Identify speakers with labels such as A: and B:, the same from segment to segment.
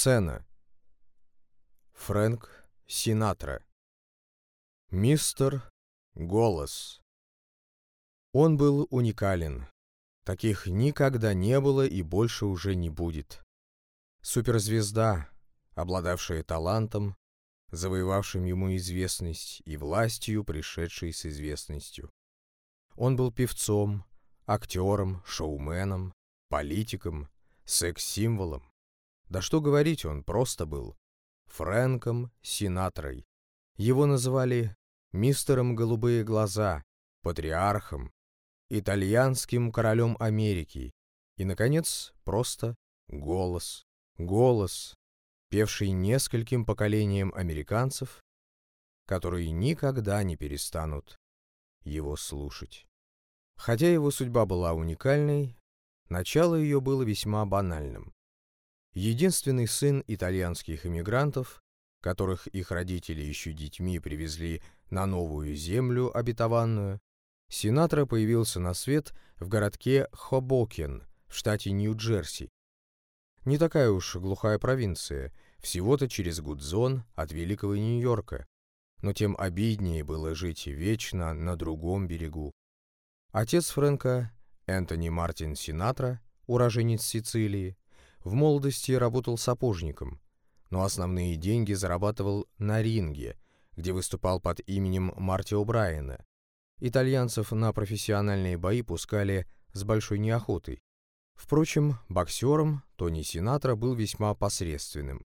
A: Сцена. Фрэнк Синатра. Мистер Голос. Он был уникален. Таких никогда не было и больше уже не будет. Суперзвезда, обладавшая талантом, завоевавшим ему известность и властью, пришедшей с известностью. Он был певцом, актером, шоуменом, политиком, секс-символом. Да что говорить, он просто был. Фрэнком Синатрой. Его называли мистером Голубые Глаза, патриархом, итальянским королем Америки и, наконец, просто голос. Голос, певший нескольким поколениям американцев, которые никогда не перестанут его слушать. Хотя его судьба была уникальной, начало ее было весьма банальным единственный сын итальянских эмигрантов, которых их родители еще детьми привезли на новую землю обетованную, Синатра появился на свет в городке Хобокен в штате Нью-Джерси. Не такая уж глухая провинция, всего-то через Гудзон от Великого Нью-Йорка, но тем обиднее было жить вечно на другом берегу. Отец Фрэнка, Энтони Мартин Синатра, уроженец Сицилии, в молодости работал сапожником, но основные деньги зарабатывал на ринге, где выступал под именем Марти О'Брайена. Итальянцев на профессиональные бои пускали с большой неохотой. Впрочем, боксером Тони Синатра был весьма посредственным.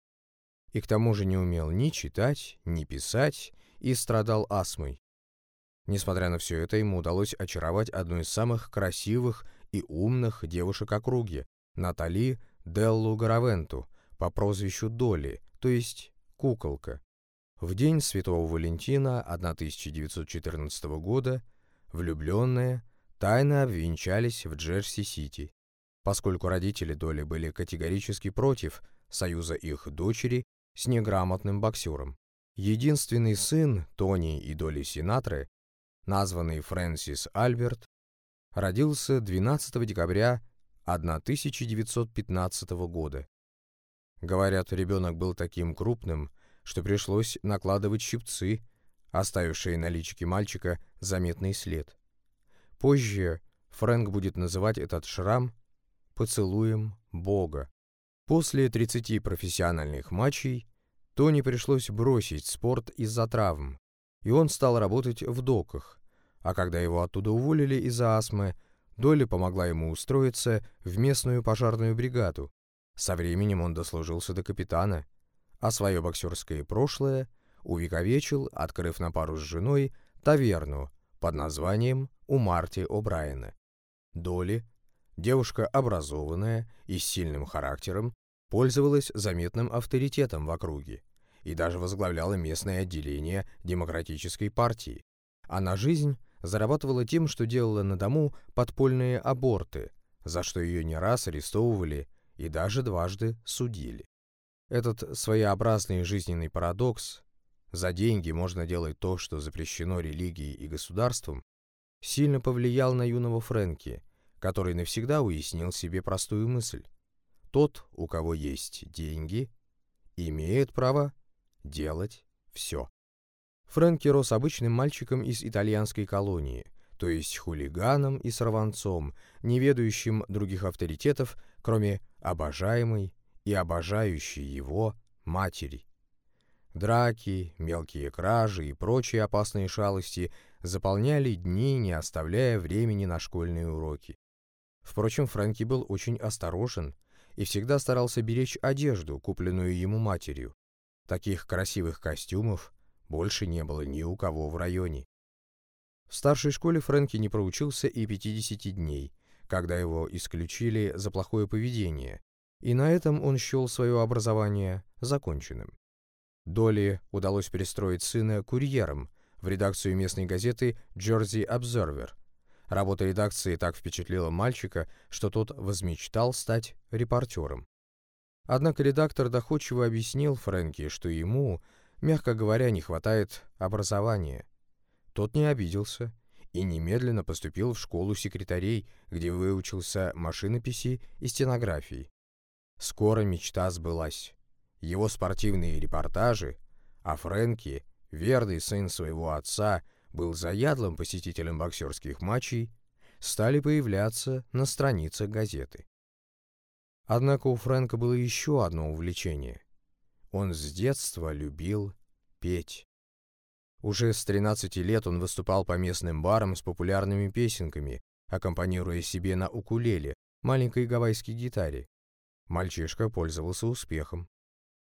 A: И к тому же не умел ни читать, ни писать и страдал астмой. Несмотря на все это, ему удалось очаровать одну из самых красивых и умных девушек округи, Натали Деллу Гаравенту по прозвищу Доли, то есть куколка. В день Святого Валентина 1914 года влюбленные тайно обвенчались в Джерси-Сити, поскольку родители Доли были категорически против союза их дочери с неграмотным боксером. Единственный сын Тони и Доли Синатры, названный Фрэнсис Альберт, родился 12 декабря 1915 года. Говорят, ребенок был таким крупным, что пришлось накладывать щипцы, оставившие на личике мальчика заметный след. Позже Фрэнк будет называть этот шрам «поцелуем Бога». После 30 профессиональных матчей Тони пришлось бросить спорт из-за травм, и он стал работать в доках, а когда его оттуда уволили из-за астмы, Долли помогла ему устроиться в местную пожарную бригаду. Со временем он дослужился до капитана, а свое боксерское прошлое увековечил, открыв на пару с женой таверну под названием «У Марти О'Брайена». Долли, девушка образованная и с сильным характером, пользовалась заметным авторитетом в округе и даже возглавляла местное отделение Демократической партии, а на жизнь зарабатывала тем, что делала на дому подпольные аборты, за что ее не раз арестовывали и даже дважды судили. Этот своеобразный жизненный парадокс «за деньги можно делать то, что запрещено религией и государством» сильно повлиял на юного Фрэнки, который навсегда уяснил себе простую мысль. Тот, у кого есть деньги, имеет право делать все. Фрэнки рос обычным мальчиком из итальянской колонии, то есть хулиганом и сорванцом, не ведающим других авторитетов, кроме обожаемой и обожающей его матери. Драки, мелкие кражи и прочие опасные шалости заполняли дни, не оставляя времени на школьные уроки. Впрочем, Фрэнки был очень осторожен и всегда старался беречь одежду, купленную ему матерью. Таких красивых костюмов больше не было ни у кого в районе. В старшей школе Фрэнки не проучился и 50 дней, когда его исключили за плохое поведение, и на этом он счел свое образование законченным. Долли удалось перестроить сына курьером в редакцию местной газеты «Jersey Observer». Работа редакции так впечатлила мальчика, что тот возмечтал стать репортером. Однако редактор доходчиво объяснил Фрэнки, что ему мягко говоря, не хватает образования. Тот не обиделся и немедленно поступил в школу секретарей, где выучился машинописи и стенографии. Скоро мечта сбылась. его спортивные репортажи, а Фрэнки, верный сын своего отца, был заядлым посетителем боксерских матчей, стали появляться на страницах газеты. Однако у Фрэнка было еще одно увлечение. Он с детства любил петь. Уже с 13 лет он выступал по местным барам с популярными песенками, аккомпанируя себе на укулеле, маленькой гавайской гитаре. Мальчишка пользовался успехом.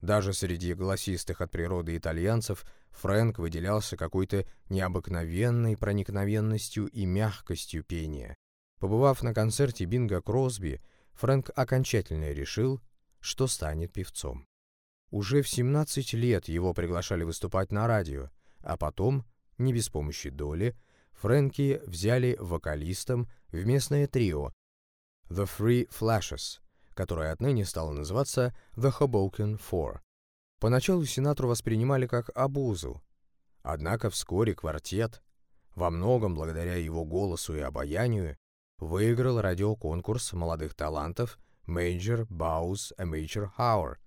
A: Даже среди голосистых от природы итальянцев Фрэнк выделялся какой-то необыкновенной проникновенностью и мягкостью пения. Побывав на концерте Бинга Кросби, Фрэнк окончательно решил, что станет певцом. Уже в 17 лет его приглашали выступать на радио, а потом, не без помощи Доли, Фрэнки взяли вокалистом в местное трио The Three Flashes, которое отныне стало называться The Hoboken Four. Поначалу Синатру воспринимали как обузу, однако вскоре квартет, во многом благодаря его голосу и обаянию, выиграл радиоконкурс молодых талантов Major Bowes Amateur Hour,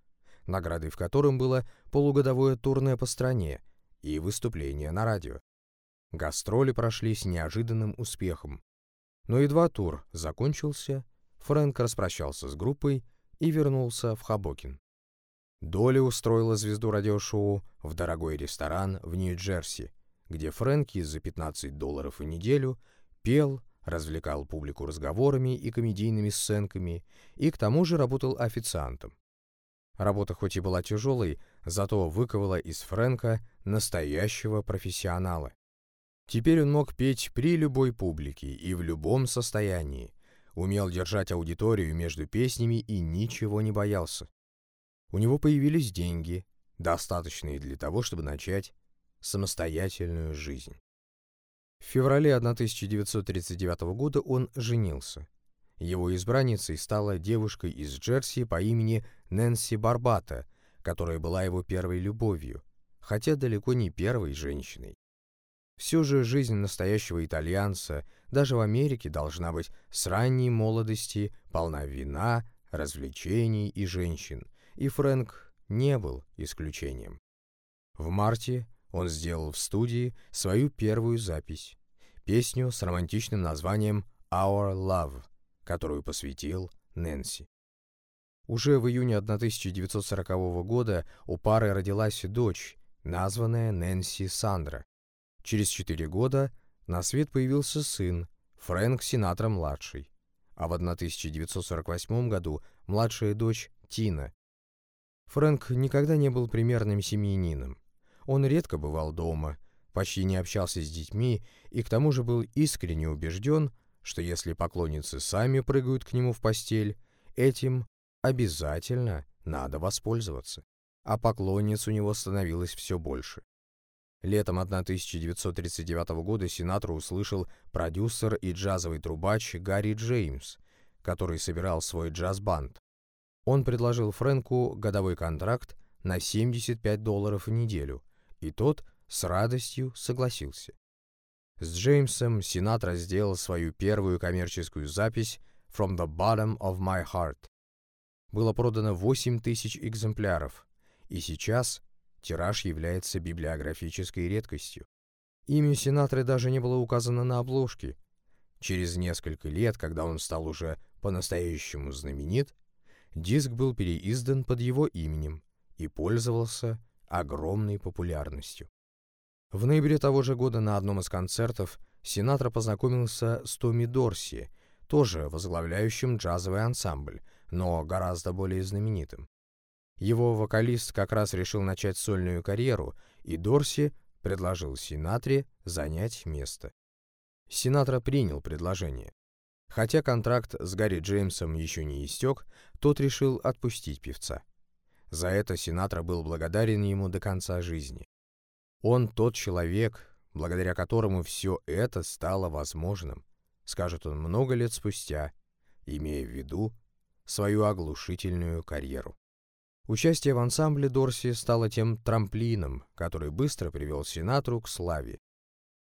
A: наградой в котором было полугодовое турне по стране и выступление на радио. Гастроли прошли с неожиданным успехом. Но едва тур закончился, Фрэнк распрощался с группой и вернулся в Хабокин. Доли устроила звезду радиошоу в дорогой ресторан в Нью-Джерси, где Фрэнки за 15 долларов в неделю пел, развлекал публику разговорами и комедийными сценками и к тому же работал официантом. Работа хоть и была тяжелой, зато выковала из Фрэнка настоящего профессионала. Теперь он мог петь при любой публике и в любом состоянии, умел держать аудиторию между песнями и ничего не боялся. У него появились деньги, достаточные для того, чтобы начать самостоятельную жизнь. В феврале 1939 года он женился. Его избранницей стала девушка из Джерси по имени Нэнси Барбата, которая была его первой любовью, хотя далеко не первой женщиной. Все же жизнь настоящего итальянца даже в Америке должна быть с ранней молодости полна вина, развлечений и женщин, и Фрэнк не был исключением. В марте он сделал в студии свою первую запись, песню с романтичным названием «Our Love», которую посвятил Нэнси. Уже в июне 1940 года у пары родилась дочь, названная Нэнси Сандра. Через четыре года на свет появился сын, Фрэнк Синатра-младший, а в 1948 году младшая дочь Тина. Фрэнк никогда не был примерным семьянином. Он редко бывал дома, почти не общался с детьми и к тому же был искренне убежден, что если поклонницы сами прыгают к нему в постель, этим обязательно надо воспользоваться. А поклонниц у него становилось все больше. Летом 1939 года Синатра услышал продюсер и джазовый трубач Гарри Джеймс, который собирал свой джаз-банд. Он предложил Фрэнку годовой контракт на 75 долларов в неделю, и тот с радостью согласился. С Джеймсом Синатра сделал свою первую коммерческую запись «From the Bottom of My Heart». Было продано 8 тысяч экземпляров, и сейчас тираж является библиографической редкостью. Имя Синатры даже не было указано на обложке. Через несколько лет, когда он стал уже по-настоящему знаменит, диск был переиздан под его именем и пользовался огромной популярностью. В ноябре того же года на одном из концертов Синатра познакомился с Томми Дорси, тоже возглавляющим джазовый ансамбль, но гораздо более знаменитым. Его вокалист как раз решил начать сольную карьеру, и Дорси предложил Синатре занять место. Синатра принял предложение. Хотя контракт с Гарри Джеймсом еще не истек, тот решил отпустить певца. За это Синатра был благодарен ему до конца жизни. Он тот человек, благодаря которому все это стало возможным, скажет он много лет спустя, имея в виду свою оглушительную карьеру. Участие в ансамбле Дорси стало тем трамплином, который быстро привел Синатру к славе.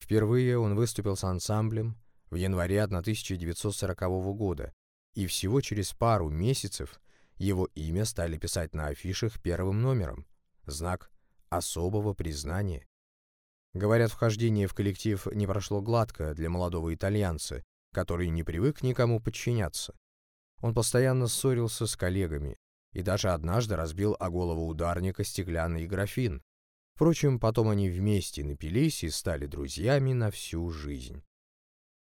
A: Впервые он выступил с ансамблем в январе 1940 года, и всего через пару месяцев его имя стали писать на афишах первым номером. Знак особого признания. Говорят, вхождение в коллектив не прошло гладко для молодого итальянца, который не привык никому подчиняться. Он постоянно ссорился с коллегами и даже однажды разбил о голову ударника стеклянный графин. Впрочем, потом они вместе напились и стали друзьями на всю жизнь.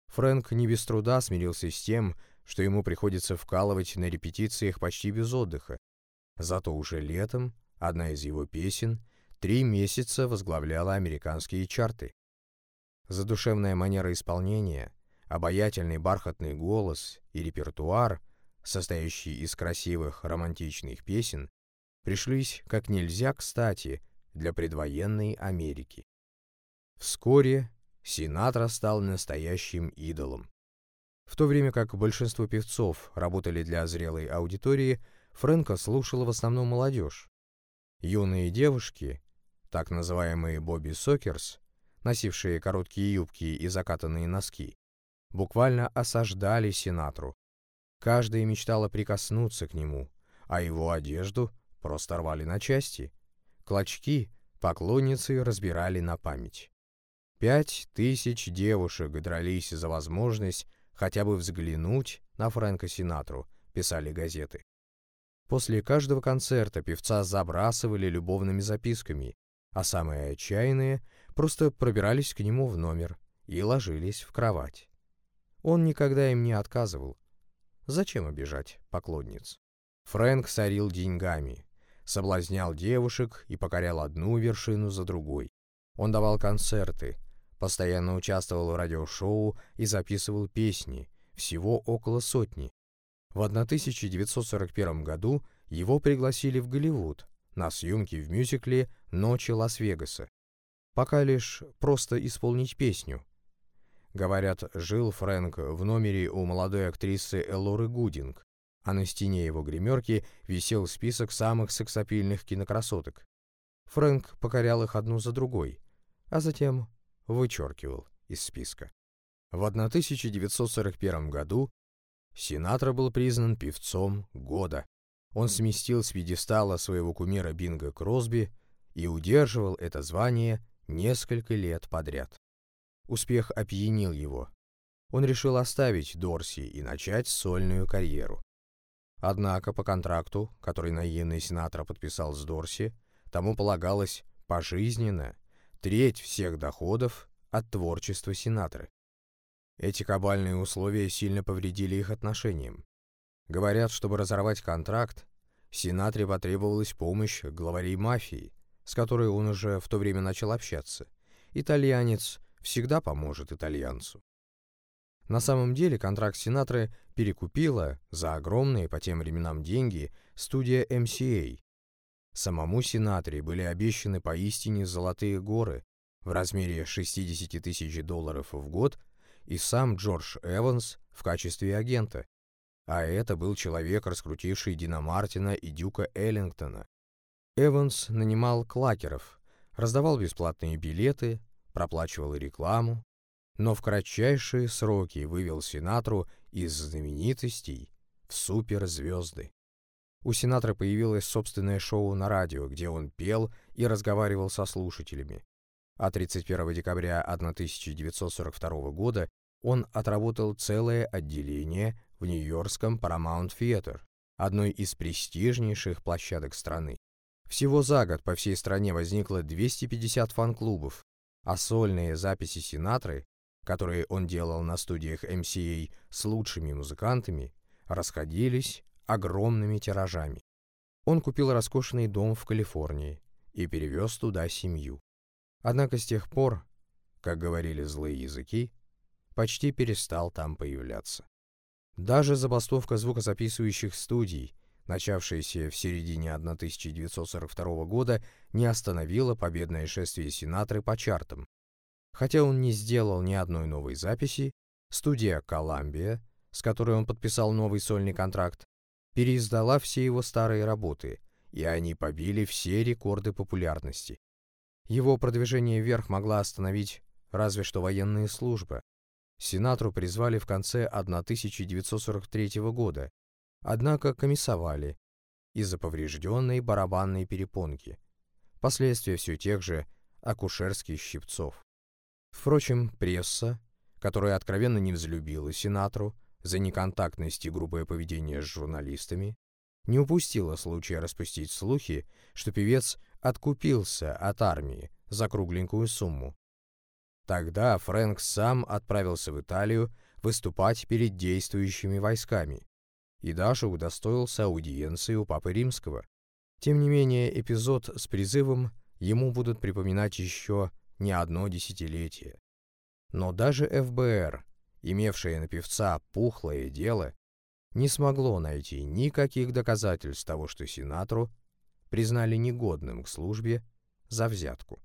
A: Фрэнк не без труда смирился с тем, что ему приходится вкалывать на репетициях почти без отдыха. Зато уже летом одна из его песен три месяца возглавляла американские чарты. Задушевная манера исполнения, обаятельный бархатный голос и репертуар, состоящий из красивых романтичных песен, пришлись как нельзя кстати для предвоенной Америки. Вскоре Синатра стал настоящим идолом. В то время как большинство певцов работали для зрелой аудитории, Фрэнка слушала в основном молодежь. Юные девушки, так называемые Бобби Сокерс, носившие короткие юбки и закатанные носки, буквально осаждали Синатру. Каждая мечтала прикоснуться к нему, а его одежду просто рвали на части. Клочки поклонницы разбирали на память. Пять тысяч девушек дрались за возможность хотя бы взглянуть на Фрэнка Синатру, писали газеты. После каждого концерта певца забрасывали любовными записками, а самые отчаянные просто пробирались к нему в номер и ложились в кровать. Он никогда им не отказывал. Зачем обижать поклонниц? Фрэнк сорил деньгами, соблазнял девушек и покорял одну вершину за другой. Он давал концерты, Постоянно участвовал в радиошоу и записывал песни, всего около сотни. В 1941 году его пригласили в Голливуд на съемки в мюзикле «Ночи Лас-Вегаса». Пока лишь просто исполнить песню. Говорят, жил Фрэнк в номере у молодой актрисы Элоры Гудинг, а на стене его гримерки висел список самых сексапильных кинокрасоток. Фрэнк покорял их одну за другой, а затем вычеркивал из списка. В 1941 году Синатра был признан певцом года. Он сместил с пьедестала своего кумира Бинга Кросби и удерживал это звание несколько лет подряд. Успех опьянил его. Он решил оставить Дорси и начать сольную карьеру. Однако по контракту, который наивный Синатра подписал с Дорси, тому полагалось пожизненно треть всех доходов от творчества Синатры. Эти кабальные условия сильно повредили их отношениям. Говорят, чтобы разорвать контракт, Синатре потребовалась помощь главарей мафии, с которой он уже в то время начал общаться. Итальянец всегда поможет итальянцу. На самом деле контракт Синатры перекупила за огромные по тем временам деньги студия MCA, Самому Синатре были обещаны поистине золотые горы в размере 60 тысяч долларов в год и сам Джордж Эванс в качестве агента. А это был человек, раскрутивший Дина Мартина и Дюка Эллингтона. Эванс нанимал клакеров, раздавал бесплатные билеты, проплачивал рекламу, но в кратчайшие сроки вывел Синатру из знаменитостей в суперзвезды. У сенатора появилось собственное шоу на радио, где он пел и разговаривал со слушателями. А 31 декабря 1942 года он отработал целое отделение в Нью-Йоркском Paramount Theater, одной из престижнейших площадок страны. Всего за год по всей стране возникло 250 фан-клубов, а сольные записи Синатры, которые он делал на студиях MCA с лучшими музыкантами, расходились огромными тиражами. Он купил роскошный дом в Калифорнии и перевез туда семью. Однако с тех пор, как говорили злые языки, почти перестал там появляться. Даже забастовка звукозаписывающих студий, начавшаяся в середине 1942 года, не остановила победное шествие Синатры по чартам. Хотя он не сделал ни одной новой записи, студия «Коламбия», с которой он подписал новый сольный контракт, переиздала все его старые работы, и они побили все рекорды популярности. Его продвижение вверх могла остановить разве что военная служба. Сенатору призвали в конце 1943 года, однако комиссовали, из-за поврежденной барабанной перепонки, последствия все тех же акушерских щипцов. Впрочем, пресса, которая откровенно не взлюбила Синатру за неконтактность и грубое поведение с журналистами, не упустила случая распустить слухи, что певец откупился от армии за кругленькую сумму. Тогда Фрэнк сам отправился в Италию выступать перед действующими войсками и даже удостоился аудиенции у Папы Римского. Тем не менее, эпизод с призывом ему будут припоминать еще не одно десятилетие. Но даже ФБР, имевшее на певца пухлое дело, не смогло найти никаких доказательств того, что Синатру признали негодным к службе за взятку.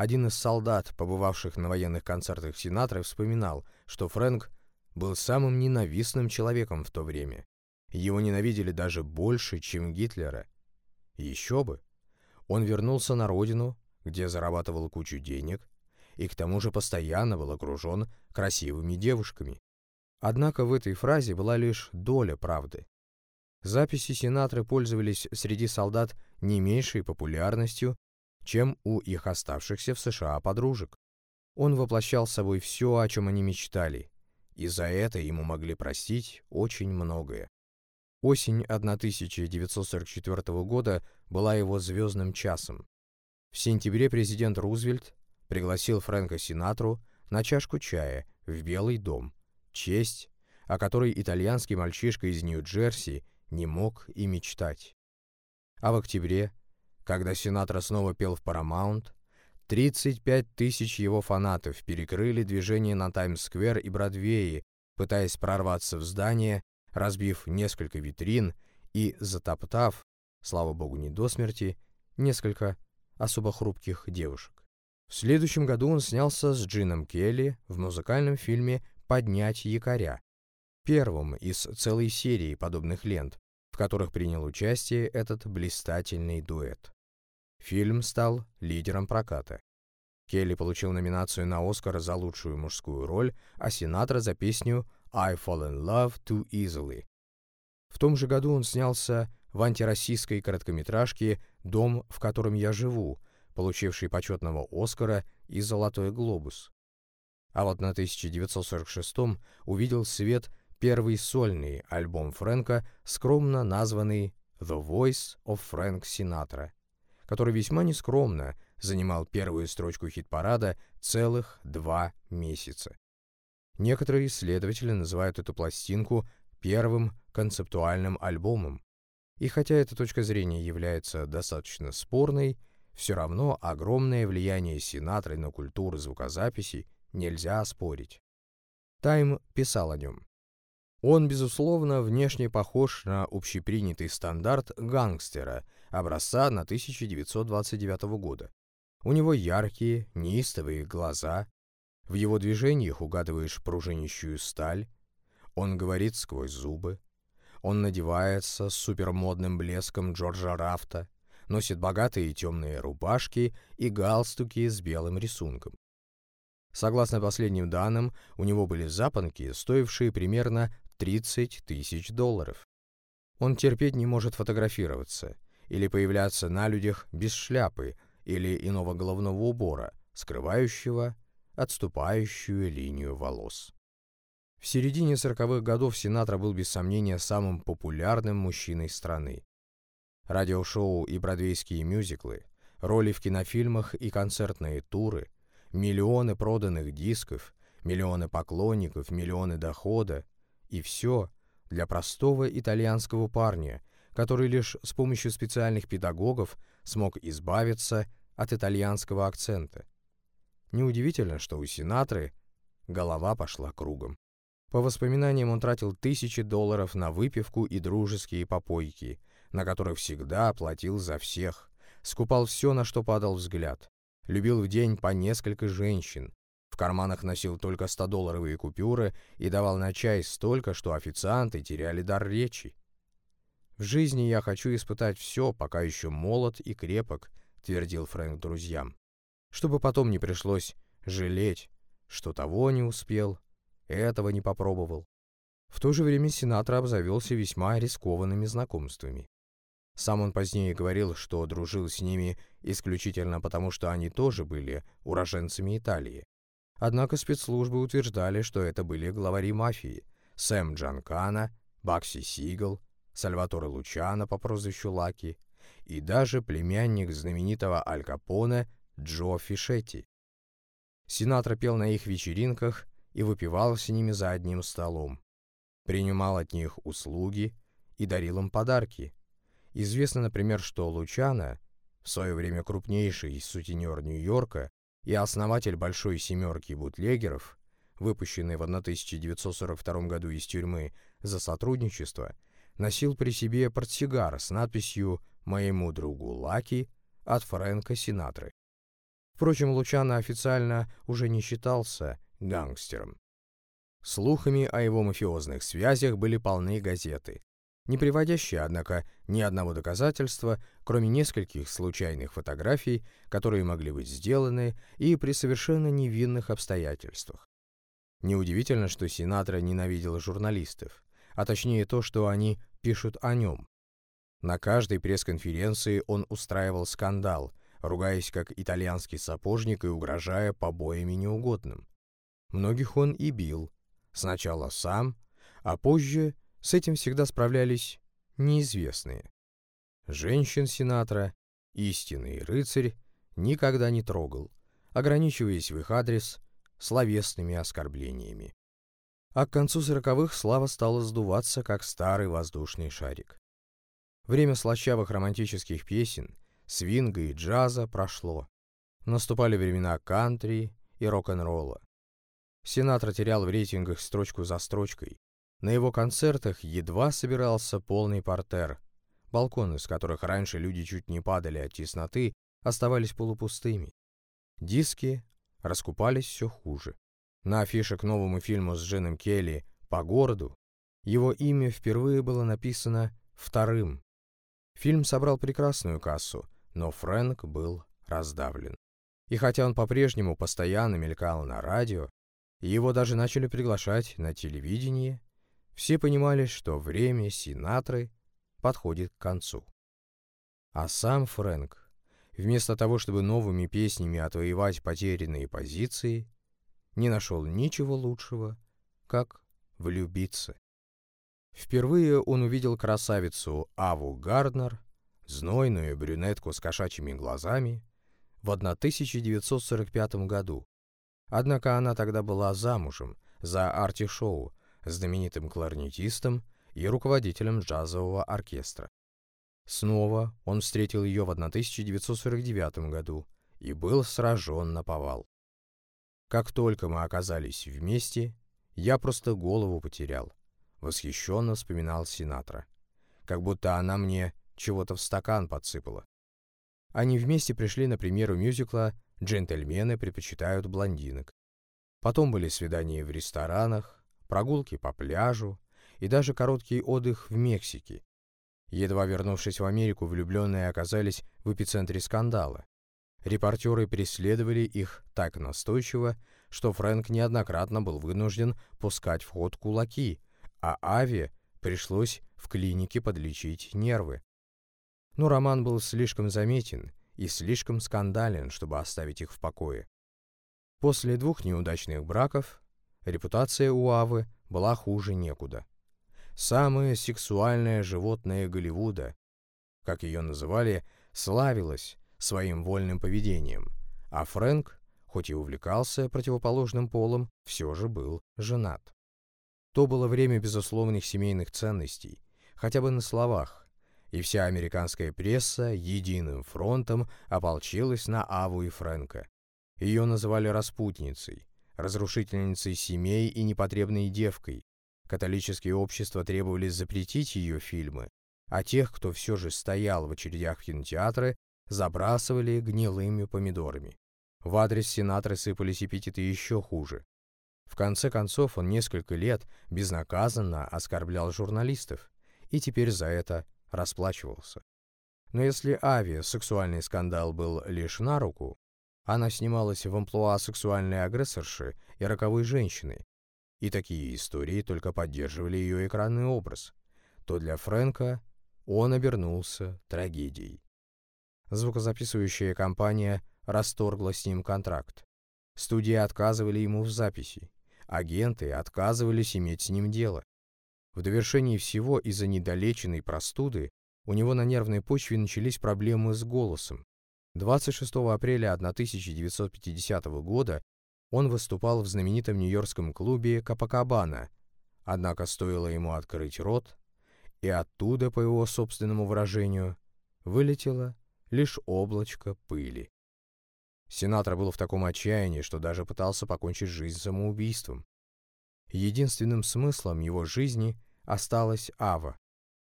A: Один из солдат, побывавших на военных концертах Синатры, вспоминал, что Фрэнк был самым ненавистным человеком в то время. Его ненавидели даже больше, чем Гитлера. Еще бы! Он вернулся на родину, где зарабатывал кучу денег, и к тому же постоянно был окружен красивыми девушками. Однако в этой фразе была лишь доля правды. Записи сенаторы пользовались среди солдат не меньшей популярностью, чем у их оставшихся в США подружек. Он воплощал собой все, о чем они мечтали, и за это ему могли простить очень многое. Осень 1944 года была его звездным часом. В сентябре президент Рузвельт пригласил Фрэнка Синатру на чашку чая в Белый дом, честь, о которой итальянский мальчишка из Нью-Джерси не мог и мечтать. А в октябре, когда Синатра снова пел в Paramount, 35 тысяч его фанатов перекрыли движение на Таймс-сквер и Бродвее, пытаясь прорваться в здание, разбив несколько витрин и затоптав, слава богу, не до смерти, несколько особо хрупких девушек. В следующем году он снялся с Джином Келли в музыкальном фильме «Поднять якоря», первым из целой серии подобных лент, которых принял участие этот блистательный дуэт. Фильм стал лидером проката. Келли получил номинацию на Оскар за лучшую мужскую роль, а Синатра за песню «I Fall in Love Too Easily». В том же году он снялся в антироссийской короткометражке «Дом, в котором я живу», получивший почетного Оскара и «Золотой глобус». А вот на 1946-м увидел свет первый сольный альбом Фрэнка, скромно названный «The Voice of Frank Sinatra», который весьма нескромно занимал первую строчку хит-парада целых два месяца. Некоторые исследователи называют эту пластинку первым концептуальным альбомом. И хотя эта точка зрения является достаточно спорной, все равно огромное влияние Синатры на культуру звукозаписи нельзя оспорить. Тайм писал о нем. Он, безусловно, внешне похож на общепринятый стандарт гангстера образца на 1929 года. У него яркие, неистовые глаза, в его движениях угадываешь пружинищую сталь, он говорит сквозь зубы, он надевается с супермодным блеском Джорджа Рафта, носит богатые темные рубашки и галстуки с белым рисунком. Согласно последним данным, у него были запонки, стоившие примерно 30 тысяч долларов. Он терпеть не может фотографироваться или появляться на людях без шляпы или иного головного убора, скрывающего отступающую линию волос. В середине 40-х годов Синатра был без сомнения самым популярным мужчиной страны. Радиошоу и бродвейские мюзиклы, роли в кинофильмах и концертные туры, миллионы проданных дисков, миллионы поклонников, миллионы дохода и все для простого итальянского парня, который лишь с помощью специальных педагогов смог избавиться от итальянского акцента. Неудивительно, что у Синатры голова пошла кругом. По воспоминаниям, он тратил тысячи долларов на выпивку и дружеские попойки, на которых всегда платил за всех, скупал все, на что падал взгляд, любил в день по несколько женщин, карманах носил только 100-долларовые купюры и давал на чай столько, что официанты теряли дар речи. «В жизни я хочу испытать все, пока еще молод и крепок», — твердил Фрэнк друзьям чтобы потом не пришлось жалеть, что того не успел, этого не попробовал. В то же время Синатра обзавелся весьма рискованными знакомствами. Сам он позднее говорил, что дружил с ними исключительно потому, что они тоже были уроженцами Италии. Однако спецслужбы утверждали, что это были главари мафии Сэм Джанкана, Бакси Сигал, Сальваторе Лучано по прозвищу Лаки и даже племянник знаменитого Аль Капоне Джо Фишетти. Синатра пел на их вечеринках и выпивал с ними за одним столом, принимал от них услуги и дарил им подарки. Известно, например, что Лучано, в свое время крупнейший сутенер Нью-Йорка и основатель Большой Семерки бутлегеров, выпущенный в 1942 году из тюрьмы за сотрудничество, носил при себе портсигар с надписью «Моему другу Лаки» от Фрэнка Синатры. Впрочем, Лучано официально уже не считался гангстером. Слухами о его мафиозных связях были полны газеты, не приводящие, однако, ни одного доказательства, кроме нескольких случайных фотографий, которые могли быть сделаны и при совершенно невинных обстоятельствах. Неудивительно, что Синатра ненавидел журналистов, а точнее то, что они пишут о нем. На каждой пресс-конференции он устраивал скандал, ругаясь как итальянский сапожник и угрожая побоями неугодным. Многих он и бил, сначала сам, а позже с этим всегда справлялись неизвестные. Женщин Синатра, истинный рыцарь, никогда не трогал, ограничиваясь в их адрес словесными оскорблениями. А к концу сороковых слава стала сдуваться, как старый воздушный шарик. Время слащавых романтических песен свинга и джаза прошло. Наступали времена кантри и рок-н-ролла. Сенатор терял в рейтингах строчку за строчкой. На его концертах едва собирался полный портер. Балконы, с которых раньше люди чуть не падали от тесноты, оставались полупустыми. Диски раскупались все хуже. На афише к новому фильму с Джином Келли «По городу» его имя впервые было написано вторым. Фильм собрал прекрасную кассу, но Фрэнк был раздавлен. И хотя он по-прежнему постоянно мелькал на радио, его даже начали приглашать на телевидение, все понимали, что время Синатры подходит к концу. А сам Фрэнк, вместо того, чтобы новыми песнями отвоевать потерянные позиции, не нашел ничего лучшего, как влюбиться. Впервые он увидел красавицу Аву Гарднер знойную брюнетку с кошачьими глазами, в 1945 году. Однако она тогда была замужем за Арти Шоу, знаменитым кларнетистом и руководителем джазового оркестра. Снова он встретил ее в 1949 году и был сражен на повал. Как только мы оказались вместе, я просто голову потерял, восхищенно вспоминал Синатра. Как будто она мне чего-то в стакан подсыпала. Они вместе пришли на премьеру мюзикла «Джентльмены предпочитают блондинок». Потом были свидания в ресторанах, прогулки по пляжу и даже короткий отдых в Мексике. Едва вернувшись в Америку, влюбленные оказались в эпицентре скандала. Репортеры преследовали их так настойчиво, что Фрэнк неоднократно был вынужден пускать в ход кулаки, а Ави пришлось в клинике подлечить нервы. Но роман был слишком заметен и слишком скандален, чтобы оставить их в покое. После двух неудачных браков репутация у Авы была хуже некуда. Самое сексуальное животное Голливуда, как ее называли, славилась своим вольным поведением, а Фрэнк, хоть и увлекался противоположным полом, все же был женат. То было время безусловных семейных ценностей, хотя бы на словах, и вся американская пресса единым фронтом ополчилась на Аву и Фрэнка. Ее называли распутницей, разрушительницей семей и непотребной девкой. Католические общества требовали запретить ее фильмы, а тех, кто все же стоял в очередях в кинотеатры, забрасывали гнилыми помидорами. В адрес сенаторы сыпались эпитеты еще хуже. В конце концов, он несколько лет безнаказанно оскорблял журналистов, и теперь за это расплачивался. Но если Ави сексуальный скандал был лишь на руку, она снималась в амплуа сексуальной агрессорши и роковой женщины, и такие истории только поддерживали ее экранный образ, то для Фрэнка он обернулся трагедией. Звукозаписывающая компания расторгла с ним контракт. Студии отказывали ему в записи. Агенты отказывались иметь с ним дело. В довершении всего из-за недолеченной простуды у него на нервной почве начались проблемы с голосом. 26 апреля 1950 года он выступал в знаменитом нью-йоркском клубе Капакабана, однако стоило ему открыть рот, и оттуда, по его собственному выражению, вылетело лишь облачко пыли. Сенатор был в таком отчаянии, что даже пытался покончить жизнь самоубийством. Единственным смыслом его жизни осталась Ава.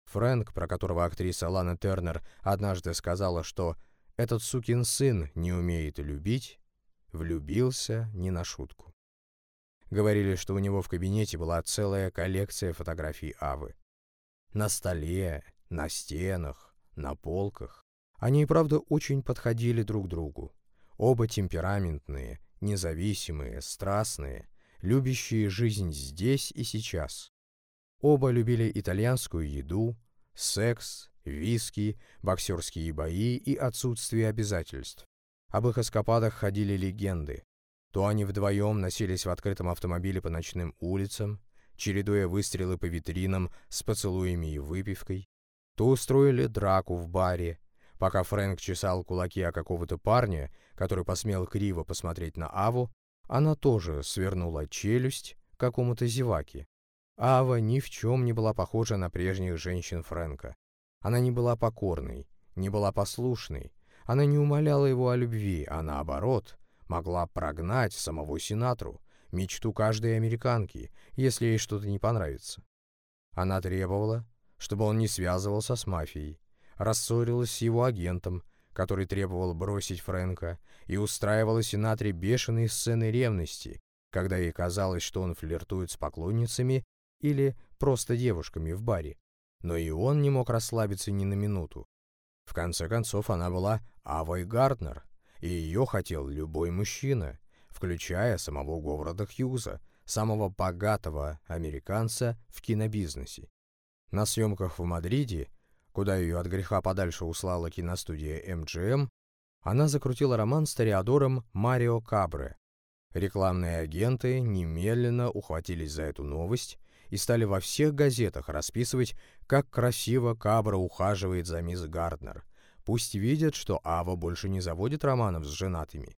A: Фрэнк, про которого актриса Лана Тернер однажды сказала, что «этот сукин сын не умеет любить», влюбился не на шутку. Говорили, что у него в кабинете была целая коллекция фотографий Авы. На столе, на стенах, на полках. Они, правда, очень подходили друг другу. Оба темпераментные, независимые, страстные, любящие жизнь здесь и сейчас. Оба любили итальянскую еду, секс, виски, боксерские бои и отсутствие обязательств. Об их эскападах ходили легенды. То они вдвоем носились в открытом автомобиле по ночным улицам, чередуя выстрелы по витринам с поцелуями и выпивкой, то устроили драку в баре, Пока Фрэнк чесал кулаки о какого-то парня, который посмел криво посмотреть на Аву, она тоже свернула челюсть какому-то зеваке. Ава ни в чем не была похожа на прежних женщин Фрэнка. Она не была покорной, не была послушной, она не умоляла его о любви, а наоборот, могла прогнать самого Синатру, мечту каждой американки, если ей что-то не понравится. Она требовала, чтобы он не связывался с мафией, рассорилась с его агентом, который требовал бросить Фрэнка, и устраивала Синатре бешеные сцены ревности, когда ей казалось, что он флиртует с поклонницами или просто девушками в баре. Но и он не мог расслабиться ни на минуту. В конце концов, она была Авой Гарднер, и ее хотел любой мужчина, включая самого Говарда Хьюза, самого богатого американца в кинобизнесе. На съемках в Мадриде куда ее от греха подальше услала киностудия MGM, она закрутила роман с Тореадором Марио Кабре. Рекламные агенты немедленно ухватились за эту новость и стали во всех газетах расписывать, как красиво Кабра ухаживает за мисс Гарднер. Пусть видят, что Ава больше не заводит романов с женатыми.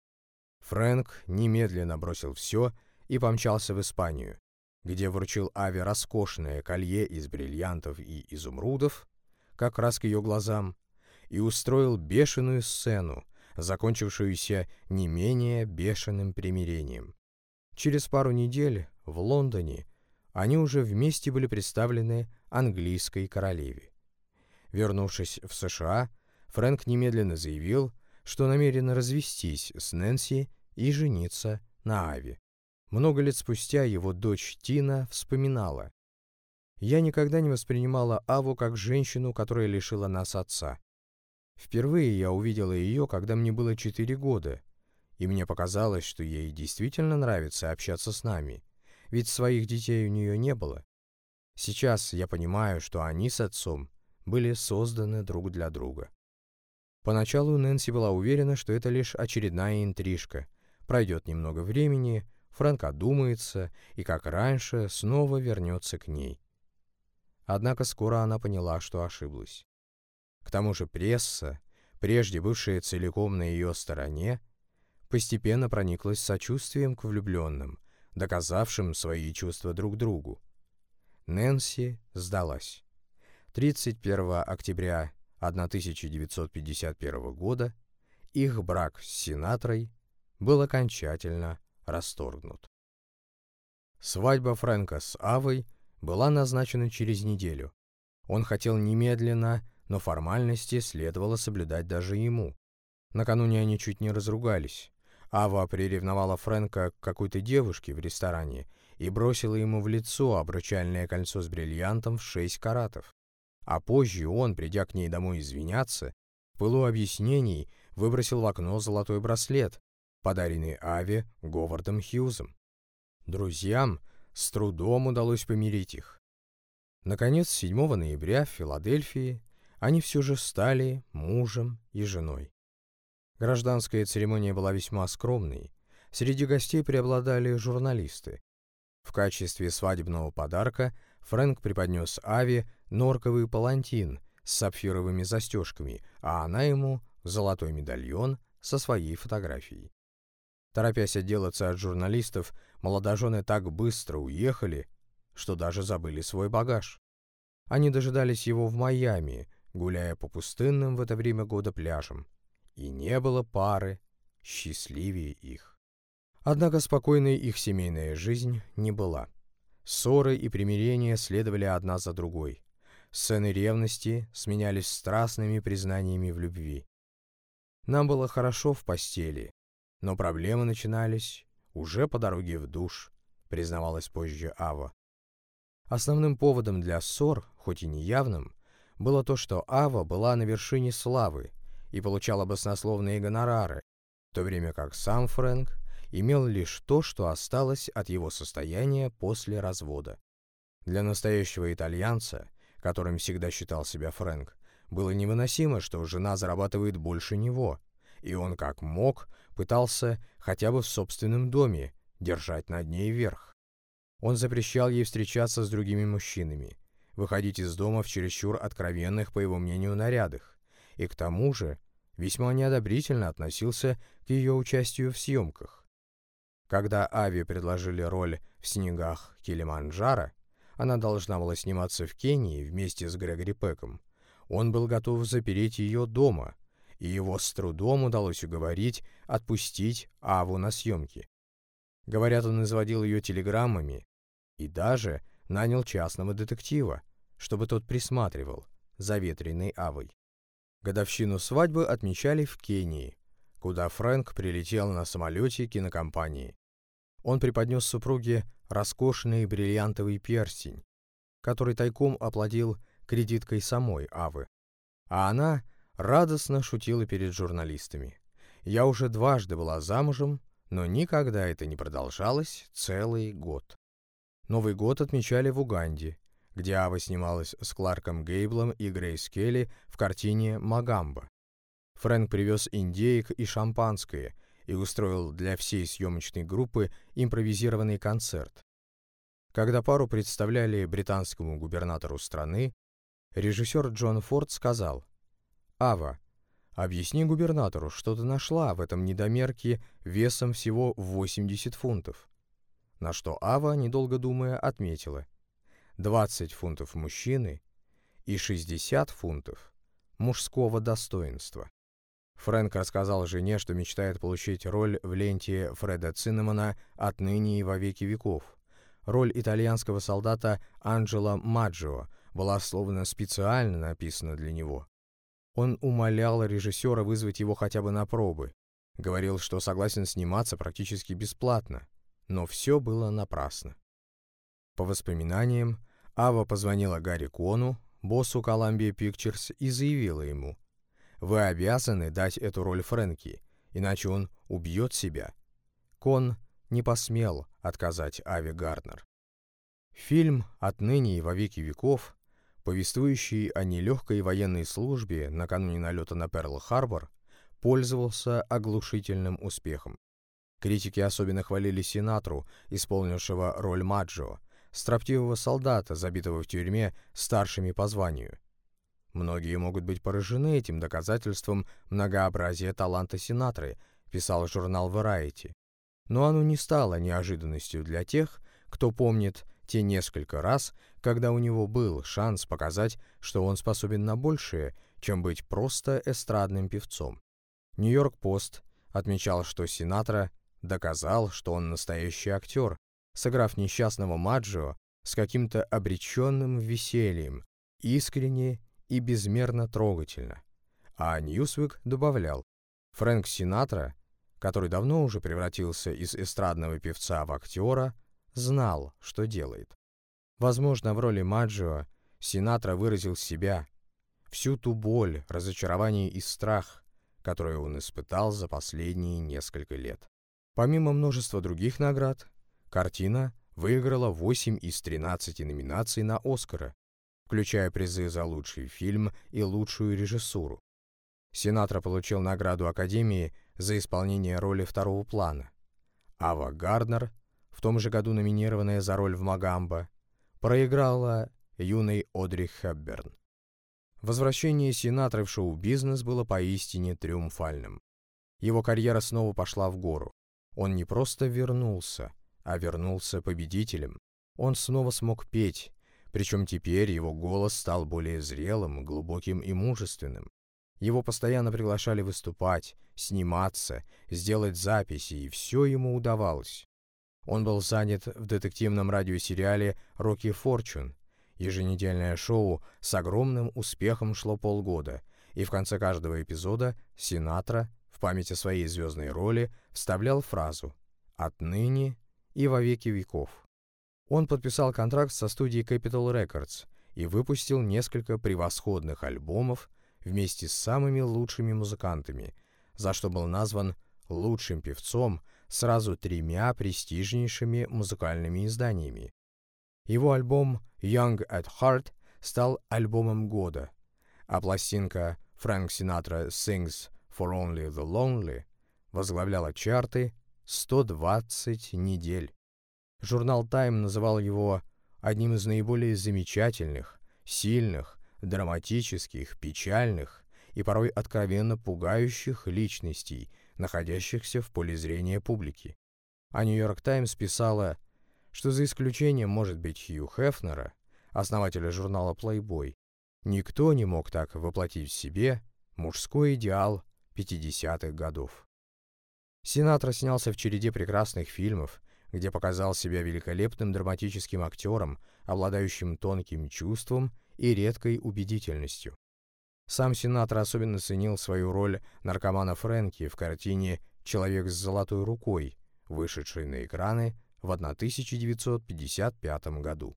A: Фрэнк немедленно бросил все и помчался в Испанию, где вручил Аве роскошное колье из бриллиантов и изумрудов, как раз к ее глазам, и устроил бешеную сцену, закончившуюся не менее бешеным примирением. Через пару недель в Лондоне они уже вместе были представлены английской королеве. Вернувшись в США, Фрэнк немедленно заявил, что намерен развестись с Нэнси и жениться на Ави. Много лет спустя его дочь Тина вспоминала, я никогда не воспринимала Аву как женщину, которая лишила нас отца. Впервые я увидела ее, когда мне было четыре года, и мне показалось, что ей действительно нравится общаться с нами, ведь своих детей у нее не было. Сейчас я понимаю, что они с отцом были созданы друг для друга. Поначалу Нэнси была уверена, что это лишь очередная интрижка. Пройдет немного времени, Фрэнк одумается и, как раньше, снова вернется к ней. Однако скоро она поняла, что ошиблась. К тому же пресса, прежде бывшая целиком на ее стороне, постепенно прониклась сочувствием к влюбленным, доказавшим свои чувства друг другу. Нэнси сдалась. 31 октября 1951 года их брак с Синатрой был окончательно расторгнут. Свадьба Фрэнка с Авой – была назначена через неделю. Он хотел немедленно, но формальности следовало соблюдать даже ему. Накануне они чуть не разругались. Ава приревновала Фрэнка к какой-то девушке в ресторане и бросила ему в лицо обручальное кольцо с бриллиантом в шесть каратов. А позже он, придя к ней домой извиняться, в пылу объяснений выбросил в окно золотой браслет, подаренный Аве Говардом Хьюзом. Друзьям, с трудом удалось помирить их. Наконец, 7 ноября в Филадельфии они все же стали мужем и женой. Гражданская церемония была весьма скромной. Среди гостей преобладали журналисты. В качестве свадебного подарка Фрэнк преподнес Ави норковый палантин с сапфировыми застежками, а она ему золотой медальон со своей фотографией. Торопясь отделаться от журналистов, молодожены так быстро уехали, что даже забыли свой багаж. Они дожидались его в Майами, гуляя по пустынным в это время года пляжам. И не было пары счастливее их. Однако спокойной их семейная жизнь не была. Ссоры и примирения следовали одна за другой. Сцены ревности сменялись страстными признаниями в любви. Нам было хорошо в постели, но проблемы начинались уже по дороге в душ, признавалась позже Ава. Основным поводом для ссор, хоть и неявным, было то, что Ава была на вершине славы и получала баснословные гонорары, в то время как сам Фрэнк имел лишь то, что осталось от его состояния после развода. Для настоящего итальянца, которым всегда считал себя Фрэнк, было невыносимо, что жена зарабатывает больше него, и он как мог пытался хотя бы в собственном доме держать над ней верх. Он запрещал ей встречаться с другими мужчинами, выходить из дома в чересчур откровенных, по его мнению, нарядах, и к тому же весьма неодобрительно относился к ее участию в съемках. Когда Ави предложили роль в снегах Килиманджаро, она должна была сниматься в Кении вместе с Грегори Пеком, он был готов запереть ее дома, и его с трудом удалось уговорить отпустить Аву на съемки. Говорят, он изводил ее телеграммами и даже нанял частного детектива, чтобы тот присматривал за ветреной Авой. Годовщину свадьбы отмечали в Кении, куда Фрэнк прилетел на самолете кинокомпании. Он преподнес супруге роскошный бриллиантовый перстень, который тайком оплатил кредиткой самой Авы. А она радостно шутила перед журналистами. «Я уже дважды была замужем, но никогда это не продолжалось целый год». Новый год отмечали в Уганде, где Ава снималась с Кларком Гейблом и Грейс Келли в картине «Магамба». Фрэнк привез индеек и шампанское и устроил для всей съемочной группы импровизированный концерт. Когда пару представляли британскому губернатору страны, Режиссер Джон Форд сказал, «Ава, объясни губернатору, что ты нашла в этом недомерке весом всего 80 фунтов». На что Ава, недолго думая, отметила, 20 фунтов мужчины и 60 фунтов мужского достоинства. Фрэнк рассказал жене, что мечтает получить роль в ленте Фреда Циннамона «Отныне и во веки веков», роль итальянского солдата Анджело Маджио была словно специально написана для него. Он умолял режиссера вызвать его хотя бы на пробы, говорил, что согласен сниматься практически бесплатно, но все было напрасно. По воспоминаниям, Ава позвонила Гарри Кону, боссу Columbia Pictures, и заявила ему, «Вы обязаны дать эту роль Фрэнки, иначе он убьет себя». Кон не посмел отказать Аве Гарднер. Фильм «Отныне и во веки веков» повествующий о нелегкой военной службе накануне налета на Перл-Харбор, пользовался оглушительным успехом. Критики особенно хвалили Синатру, исполнившего роль Маджо, строптивого солдата, забитого в тюрьме старшими по званию. Многие могут быть поражены этим доказательством многообразия таланта Синатры, писал журнал Variety. Но оно не стало неожиданностью для тех, кто помнит те несколько раз, когда у него был шанс показать, что он способен на большее, чем быть просто эстрадным певцом. Нью-Йорк-Пост отмечал, что Синатра доказал, что он настоящий актер, сыграв несчастного Маджио с каким-то обреченным весельем, искренне и безмерно трогательно. А Ньюсвик добавлял, Фрэнк Синатра, который давно уже превратился из эстрадного певца в актера, знал, что делает. Возможно, в роли Маджио Синатра выразил себя, всю ту боль, разочарование и страх, которые он испытал за последние несколько лет. Помимо множества других наград, картина выиграла 8 из 13 номинаций на «Оскара», включая призы за лучший фильм и лучшую режиссуру. Синатра получил награду Академии за исполнение роли второго плана. Ава Гарднер, в том же году номинированная за роль в «Магамбо», проиграла юной Одри Хепберн. Возвращение Синатры в шоу-бизнес было поистине триумфальным. Его карьера снова пошла в гору. Он не просто вернулся, а вернулся победителем. Он снова смог петь, причем теперь его голос стал более зрелым, глубоким и мужественным. Его постоянно приглашали выступать, сниматься, сделать записи, и все ему удавалось. Он был занят в детективном радиосериале «Рокки Форчун». Еженедельное шоу с огромным успехом шло полгода, и в конце каждого эпизода Синатра в память о своей звездной роли вставлял фразу «Отныне и во веки веков». Он подписал контракт со студией Capital Records и выпустил несколько превосходных альбомов вместе с самыми лучшими музыкантами, за что был назван лучшим певцом сразу тремя престижнейшими музыкальными изданиями. Его альбом «Young at Heart» стал альбомом года, а пластинка «Frank Sinatra Sings for Only the Lonely» возглавляла чарты 120 недель. Журнал «Тайм» называл его одним из наиболее замечательных, сильных, драматических, печальных и порой откровенно пугающих личностей, находящихся в поле зрения публики. А «Нью-Йорк Таймс» писала, что за исключением, может быть, Хью Хефнера, основателя журнала Playboy, никто не мог так воплотить в себе мужской идеал 50-х годов. Синатра снялся в череде прекрасных фильмов, где показал себя великолепным драматическим актером, обладающим тонким чувством и редкой убедительностью. Сам Синатра особенно ценил свою роль наркомана Фрэнки в картине «Человек с золотой рукой», вышедшей на экраны в 1955 году.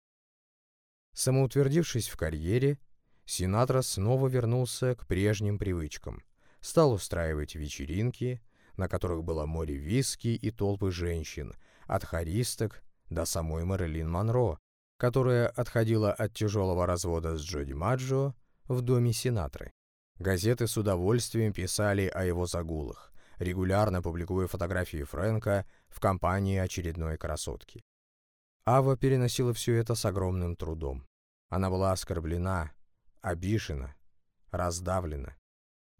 A: Самоутвердившись в карьере, Синатра снова вернулся к прежним привычкам. Стал устраивать вечеринки, на которых было море виски и толпы женщин, от харисток до самой Мэрилин Монро, которая отходила от тяжелого развода с Джоди Маджо в доме Синатры. Газеты с удовольствием писали о его загулах, регулярно публикуя фотографии Фрэнка в компании очередной красотки. Ава переносила все это с огромным трудом. Она была оскорблена, обижена, раздавлена.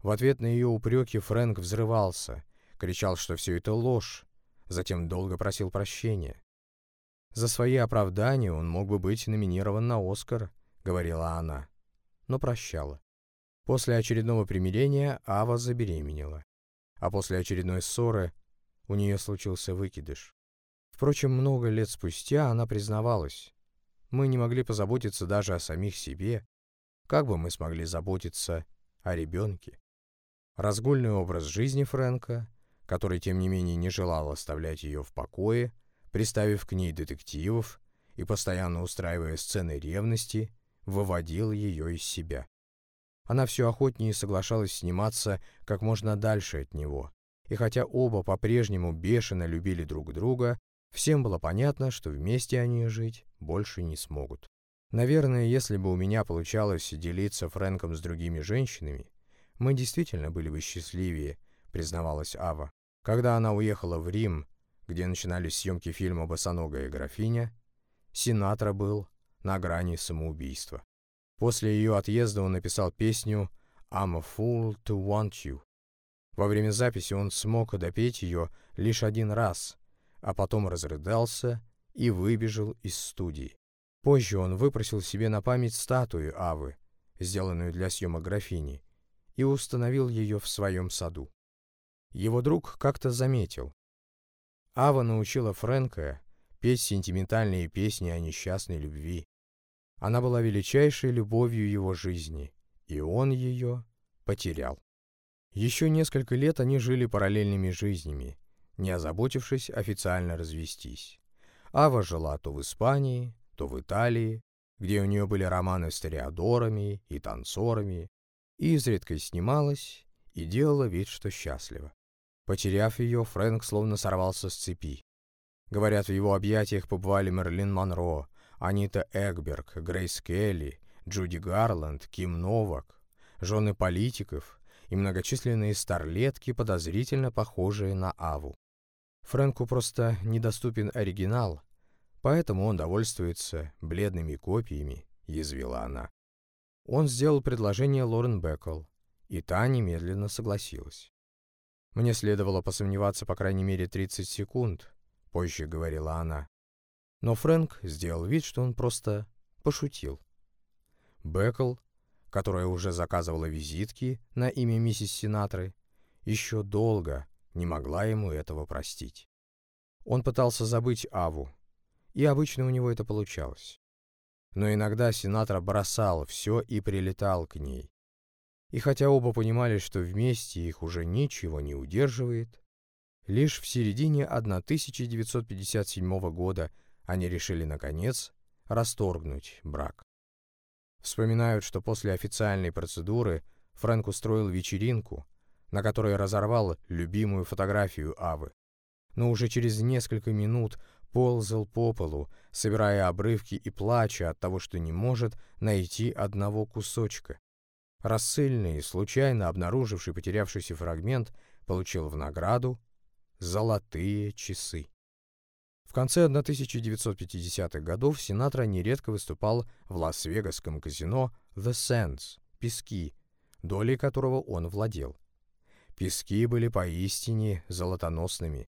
A: В ответ на ее упреки Фрэнк взрывался, кричал, что все это ложь, затем долго просил прощения. За свои оправдания он мог бы быть номинирован на «Оскар», — говорила она, но прощала. После очередного примирения Ава забеременела, а после очередной ссоры у нее случился выкидыш. Впрочем, много лет спустя она признавалась, мы не могли позаботиться даже о самих себе, как бы мы смогли заботиться о ребенке. Разгульный образ жизни Фрэнка, который, тем не менее, не желал оставлять ее в покое, приставив к ней детективов и постоянно устраивая сцены ревности, выводил ее из себя. Она все охотнее соглашалась сниматься как можно дальше от него, и хотя оба по-прежнему бешено любили друг друга, всем было понятно, что вместе они жить больше не смогут. Наверное, если бы у меня получалось делиться Фрэнком с другими женщинами, мы действительно были бы счастливее, признавалась Ава. Когда она уехала в Рим, где начинались съемки фильма «Босоногая графиня», Синатра был на грани самоубийства. После ее отъезда он написал песню «I'm a fool to want you». Во время записи он смог допеть ее лишь один раз, а потом разрыдался и выбежал из студии. Позже он выпросил себе на память статую Авы, сделанную для съемок графини, и установил ее в своем саду. Его друг как-то заметил, Ава научила Фрэнка петь сентиментальные песни о несчастной любви. Она была величайшей любовью его жизни, и он ее потерял. Еще несколько лет они жили параллельными жизнями, не озаботившись официально развестись. Ава жила то в Испании, то в Италии, где у нее были романы с тореадорами и танцорами, и изредка снималась и делала вид, что счастлива. Потеряв ее, Фрэнк словно сорвался с цепи. Говорят, в его объятиях побывали Мерлин Монро, Анита Эгберг, Грейс Келли, Джуди Гарланд, Ким Новак, жены политиков и многочисленные старлетки, подозрительно похожие на Аву. Фрэнку просто недоступен оригинал, поэтому он довольствуется бледными копиями, язвила она. Он сделал предложение Лорен Беккл, и та немедленно согласилась. Мне следовало посомневаться по крайней мере 30 секунд, позже говорила она. Но Фрэнк сделал вид, что он просто пошутил. Беккл, которая уже заказывала визитки на имя миссис Синатры, еще долго не могла ему этого простить. Он пытался забыть Аву, и обычно у него это получалось. Но иногда Синатра бросал все и прилетал к ней. И хотя оба понимали, что вместе их уже ничего не удерживает, лишь в середине 1957 года они решили, наконец, расторгнуть брак. Вспоминают, что после официальной процедуры Фрэнк устроил вечеринку, на которой разорвал любимую фотографию Авы. Но уже через несколько минут ползал по полу, собирая обрывки и плача от того, что не может найти одного кусочка. Рассыльный, случайно обнаруживший потерявшийся фрагмент, получил в награду золотые часы. В конце 1950-х годов Синатра нередко выступал в Лас-Вегасском казино The Sands, Пески, долей которого он владел. Пески были поистине золотоносными.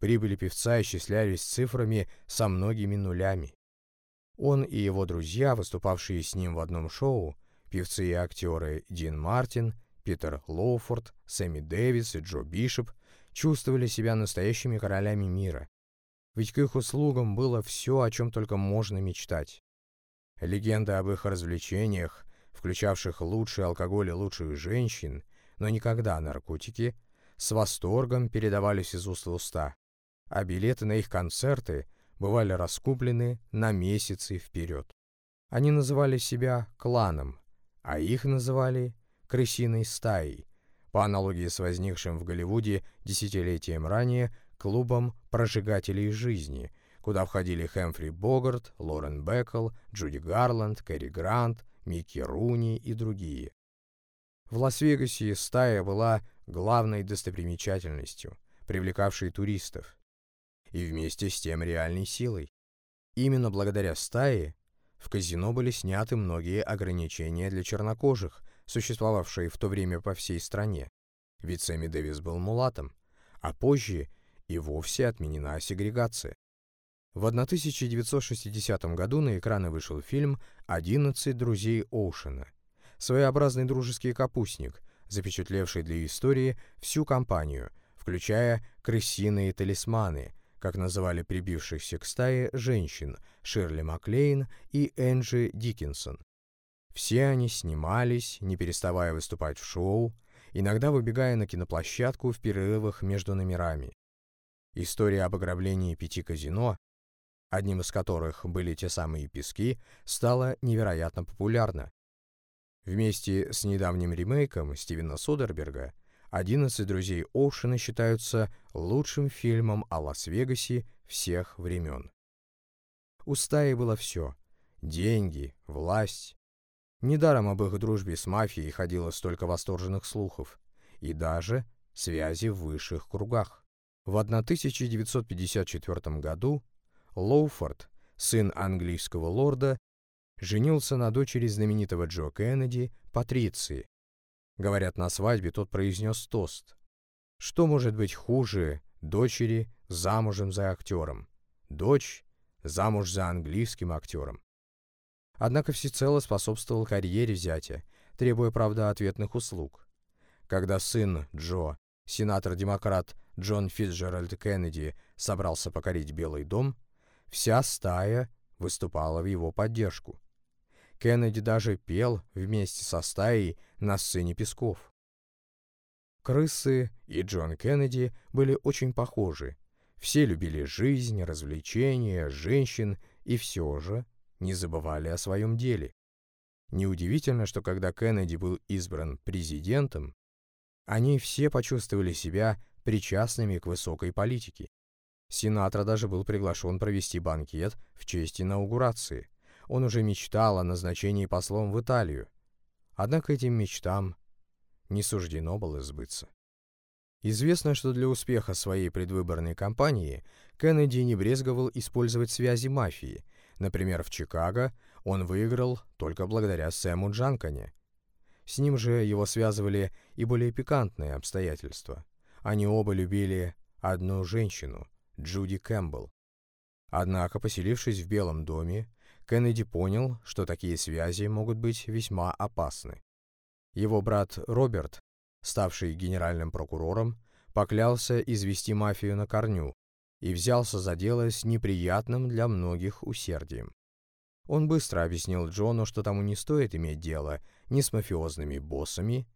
A: Прибыли певца исчислялись цифрами со многими нулями. Он и его друзья, выступавшие с ним в одном шоу, певцы и актеры Дин Мартин, Питер Лоуфорд, Сэмми Дэвис и Джо Бишоп, чувствовали себя настоящими королями мира. Ведь к их услугам было все, о чем только можно мечтать. Легенды об их развлечениях, включавших лучший алкоголь и лучших женщин, но никогда наркотики, с восторгом передавались из уст в уста, а билеты на их концерты бывали раскуплены на месяцы вперед. Они называли себя кланом, а их называли крысиной стаей, по аналогии с возникшим в Голливуде десятилетием ранее клубом прожигателей жизни, куда входили Хэмфри Богарт, Лорен Беккл, Джуди Гарланд, Кэрри Грант, Микки Руни и другие. В Лас-Вегасе стая была главной достопримечательностью, привлекавшей туристов, и вместе с тем реальной силой. Именно благодаря стае в казино были сняты многие ограничения для чернокожих, существовавшие в то время по всей стране. Ведь Сэмми Дэвис был мулатом, а позже и вовсе отменена сегрегация. В 1960 году на экраны вышел фильм «Одиннадцать друзей Оушена», своеобразный дружеский капустник, запечатлевший для истории всю компанию, включая крысиные талисманы, как называли прибившихся к стае женщин Ширли Маклейн и Энджи Диккенсон. Все они снимались, не переставая выступать в шоу, иногда выбегая на киноплощадку в перерывах между номерами. История об ограблении пяти казино, одним из которых были те самые пески, стала невероятно популярна. Вместе с недавним ремейком Стивена Содерберга «Одиннадцать друзей Оушена» считаются лучшим фильмом о Лас-Вегасе всех времен. У стаи было все – деньги, власть. Недаром об их дружбе с мафией ходило столько восторженных слухов. И даже связи в высших кругах. В 1954 году Лоуфорд, сын английского лорда, женился на дочери знаменитого Джо Кеннеди, Патриции. Говорят, на свадьбе тот произнес тост. Что может быть хуже дочери замужем за актером? Дочь замуж за английским актером. Однако всецело способствовал карьере зятя, требуя, правда, ответных услуг. Когда сын Джо, сенатор-демократ Джон Фитджеральд Кеннеди, собрался покорить Белый дом, вся стая выступала в его поддержку. Кеннеди даже пел вместе со стаей на сцене Песков. Крысы и Джон Кеннеди были очень похожи. Все любили жизнь, развлечения, женщин и все же не забывали о своем деле. Неудивительно, что когда Кеннеди был избран президентом, они все почувствовали себя причастными к высокой политике. Сенатор даже был приглашен провести банкет в честь инаугурации. Он уже мечтал о назначении послом в Италию. Однако этим мечтам не суждено было сбыться. Известно, что для успеха своей предвыборной кампании Кеннеди не брезговал использовать связи мафии. Например, в Чикаго он выиграл только благодаря Сэму Джанкане. С ним же его связывали и более пикантные обстоятельства. Они оба любили одну женщину, Джуди Кэмпбелл. Однако, поселившись в Белом доме, Кеннеди понял, что такие связи могут быть весьма опасны. Его брат Роберт, ставший генеральным прокурором, поклялся извести мафию на корню и взялся за дело с неприятным для многих усердием. Он быстро объяснил Джону, что тому не стоит иметь дело ни с мафиозными боссами,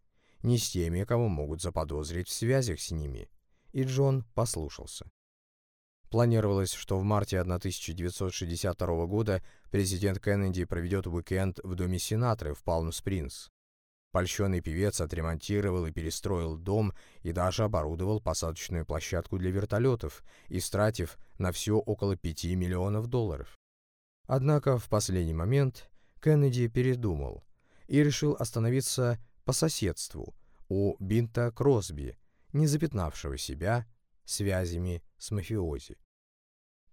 A: ни с теми, кого могут заподозрить в связях с ними, и Джон послушался. Планировалось, что в марте 1962 года президент Кеннеди проведет уикенд в доме Синатры в Палм-Спрингс. Польщенный певец отремонтировал и перестроил дом и даже оборудовал посадочную площадку для вертолетов, истратив на все около 5 миллионов долларов. Однако в последний момент Кеннеди передумал и решил остановиться по соседству у Бинта Кросби, не запятнавшего себя связями с мафиози.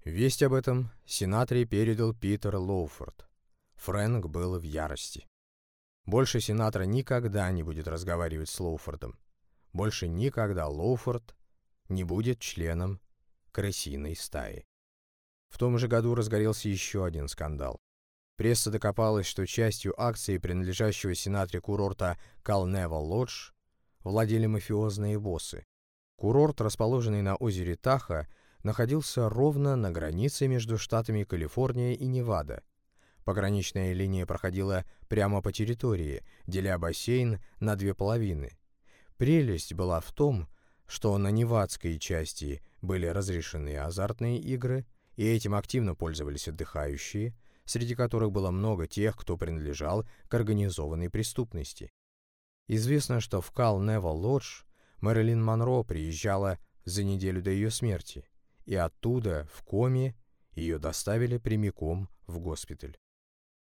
A: Весть об этом сенаторе передал Питер Лоуфорд. Фрэнк был в ярости. Больше сенатор никогда не будет разговаривать с Лоуфордом. Больше никогда Лоуфорд не будет членом крысиной стаи. В том же году разгорелся еще один скандал. Пресса докопалась, что частью акций принадлежащего сенаторе курорта Калнева Лодж владели мафиозные боссы. Курорт, расположенный на озере Таха, находился ровно на границе между штатами Калифорния и Невада. Пограничная линия проходила прямо по территории, деля бассейн на две половины. Прелесть была в том, что на невадской части были разрешены азартные игры, и этим активно пользовались отдыхающие, среди которых было много тех, кто принадлежал к организованной преступности. Известно, что в Кал Нева Лодж Мэрилин Монро приезжала за неделю до ее смерти, и оттуда, в коме, ее доставили прямиком в госпиталь.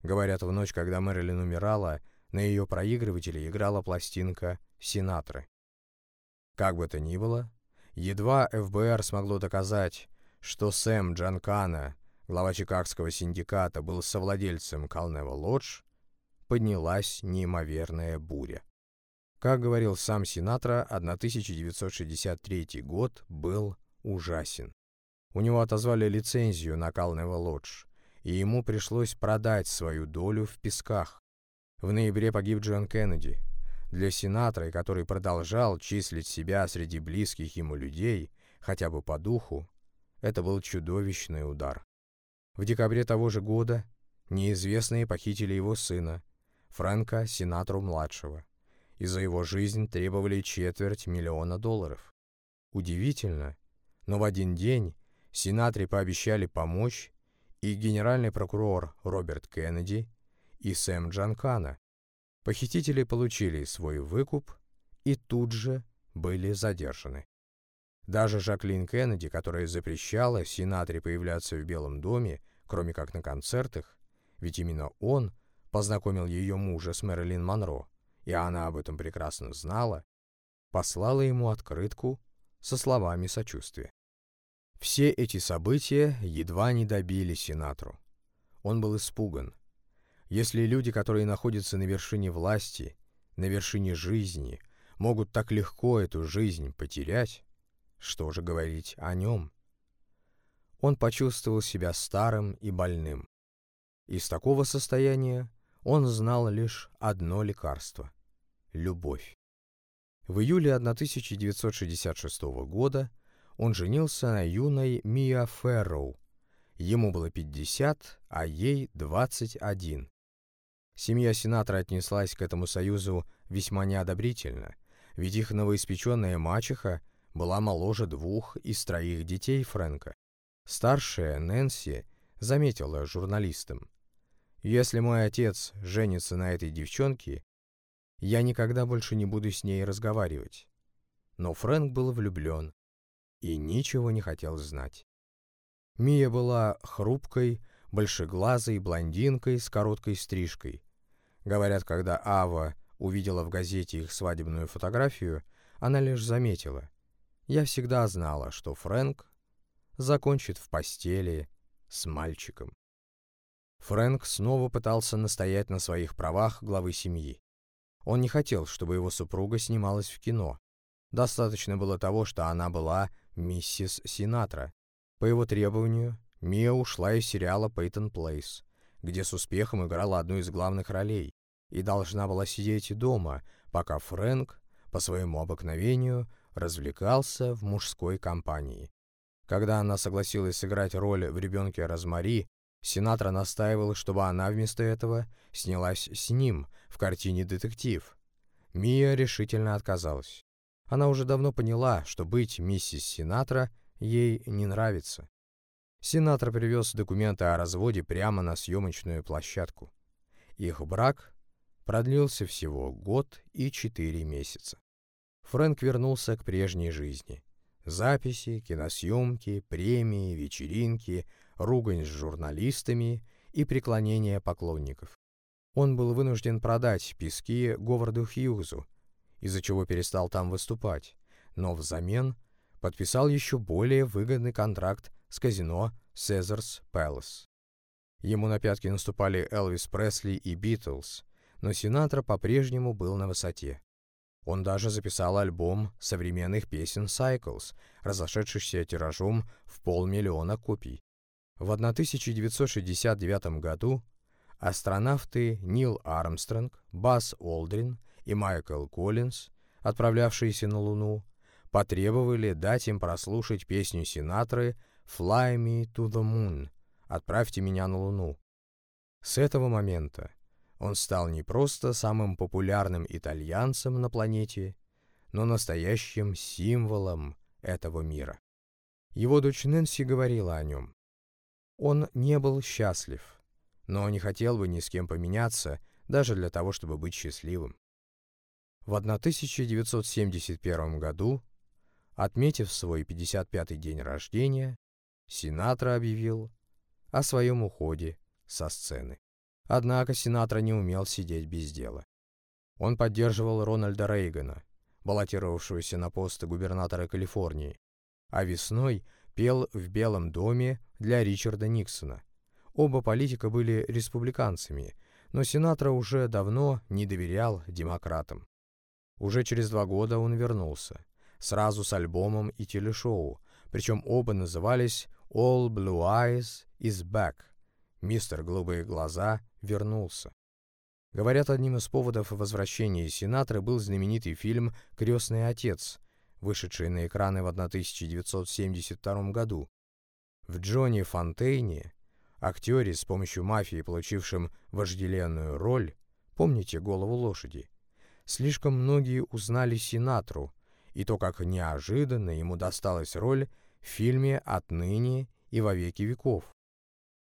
A: Говорят, в ночь, когда Мэрилин умирала, на ее проигрывателе играла пластинка «Синатры». Как бы то ни было, едва ФБР смогло доказать, что Сэм Джанкана, глава Чикагского синдиката, был совладельцем Калнева Лодж, поднялась неимоверная буря. Как говорил сам Синатра, 1963 год был ужасен. У него отозвали лицензию на Калнева Лодж, и ему пришлось продать свою долю в песках. В ноябре погиб Джон Кеннеди. Для Синатра, который продолжал числить себя среди близких ему людей, хотя бы по духу, это был чудовищный удар. В декабре того же года неизвестные похитили его сына, Фрэнка Синатру-младшего и за его жизнь требовали четверть миллиона долларов. Удивительно, но в один день сенаторы пообещали помочь и генеральный прокурор Роберт Кеннеди, и Сэм Джанкана. Похитители получили свой выкуп и тут же были задержаны. Даже Жаклин Кеннеди, которая запрещала Сенаторе появляться в Белом доме, кроме как на концертах, ведь именно он познакомил ее мужа с Мэрилин Монро, и она об этом прекрасно знала, послала ему открытку со словами сочувствия. Все эти события едва не добили сенатору. Он был испуган. Если люди, которые находятся на вершине власти, на вершине жизни, могут так легко эту жизнь потерять, что же говорить о нем? Он почувствовал себя старым и больным. Из такого состояния он знал лишь одно лекарство любовь. В июле 1966 года он женился на юной Мия Ферроу. Ему было 50, а ей 21. Семья сенатора отнеслась к этому союзу весьма неодобрительно, ведь их новоиспеченная мачеха была моложе двух из троих детей Фрэнка. Старшая, Нэнси, заметила журналистам, «Если мой отец женится на этой девчонке, я никогда больше не буду с ней разговаривать. Но Фрэнк был влюблен и ничего не хотел знать. Мия была хрупкой, большеглазой блондинкой с короткой стрижкой. Говорят, когда Ава увидела в газете их свадебную фотографию, она лишь заметила. «Я всегда знала, что Фрэнк закончит в постели с мальчиком». Фрэнк снова пытался настоять на своих правах главы семьи. Он не хотел, чтобы его супруга снималась в кино. Достаточно было того, что она была миссис Синатра. По его требованию, Мия ушла из сериала «Пейтон Плейс», где с успехом играла одну из главных ролей, и должна была сидеть дома, пока Фрэнк, по своему обыкновению, развлекался в мужской компании. Когда она согласилась сыграть роль в «Ребенке Розмари», Синатра настаивал, чтобы она вместо этого снялась с ним в картине «Детектив». Мия решительно отказалась. Она уже давно поняла, что быть миссис Синатра ей не нравится. Синатра привез документы о разводе прямо на съемочную площадку. Их брак продлился всего год и четыре месяца. Фрэнк вернулся к прежней жизни. Записи, киносъемки, премии, вечеринки, ругань с журналистами и преклонение поклонников. Он был вынужден продать пески Говарду Хьюзу, из-за чего перестал там выступать, но взамен подписал еще более выгодный контракт с казино Caesars Palace. Ему на пятки наступали Элвис Пресли и Битлз, но Синатра по-прежнему был на высоте. Он даже записал альбом современных песен Cycles, разошедшийся тиражом в полмиллиона копий. В 1969 году астронавты Нил Армстронг, Бас Олдрин и Майкл Коллинз, отправлявшиеся на Луну, потребовали дать им прослушать песню Синатры «Fly me to the moon» «Отправьте меня на Луну». С этого момента он стал не просто самым популярным итальянцем на планете, но настоящим символом этого мира. Его дочь Нэнси говорила о нем. Он не был счастлив, но не хотел бы ни с кем поменяться, даже для того, чтобы быть счастливым. В 1971 году, отметив свой 55-й день рождения, Синатра объявил о своем уходе со сцены. Однако Синатра не умел сидеть без дела. Он поддерживал Рональда Рейгана, баллотировавшегося на пост губернатора Калифорнии, а весной пел в Белом доме для Ричарда Никсона. Оба политика были республиканцами, но Синатра уже давно не доверял демократам. Уже через два года он вернулся, сразу с альбомом и телешоу, причем оба назывались «All Blue Eyes is Back» — «Мистер Голубые Глаза» вернулся. Говорят, одним из поводов возвращения Синатры был знаменитый фильм «Крестный отец», вышедший на экраны в 1972 году. В Джонни Фонтейне, актере с помощью мафии, получившем вожделенную роль, помните «Голову лошади», слишком многие узнали Синатру и то, как неожиданно ему досталась роль в фильме «Отныне и во веки веков».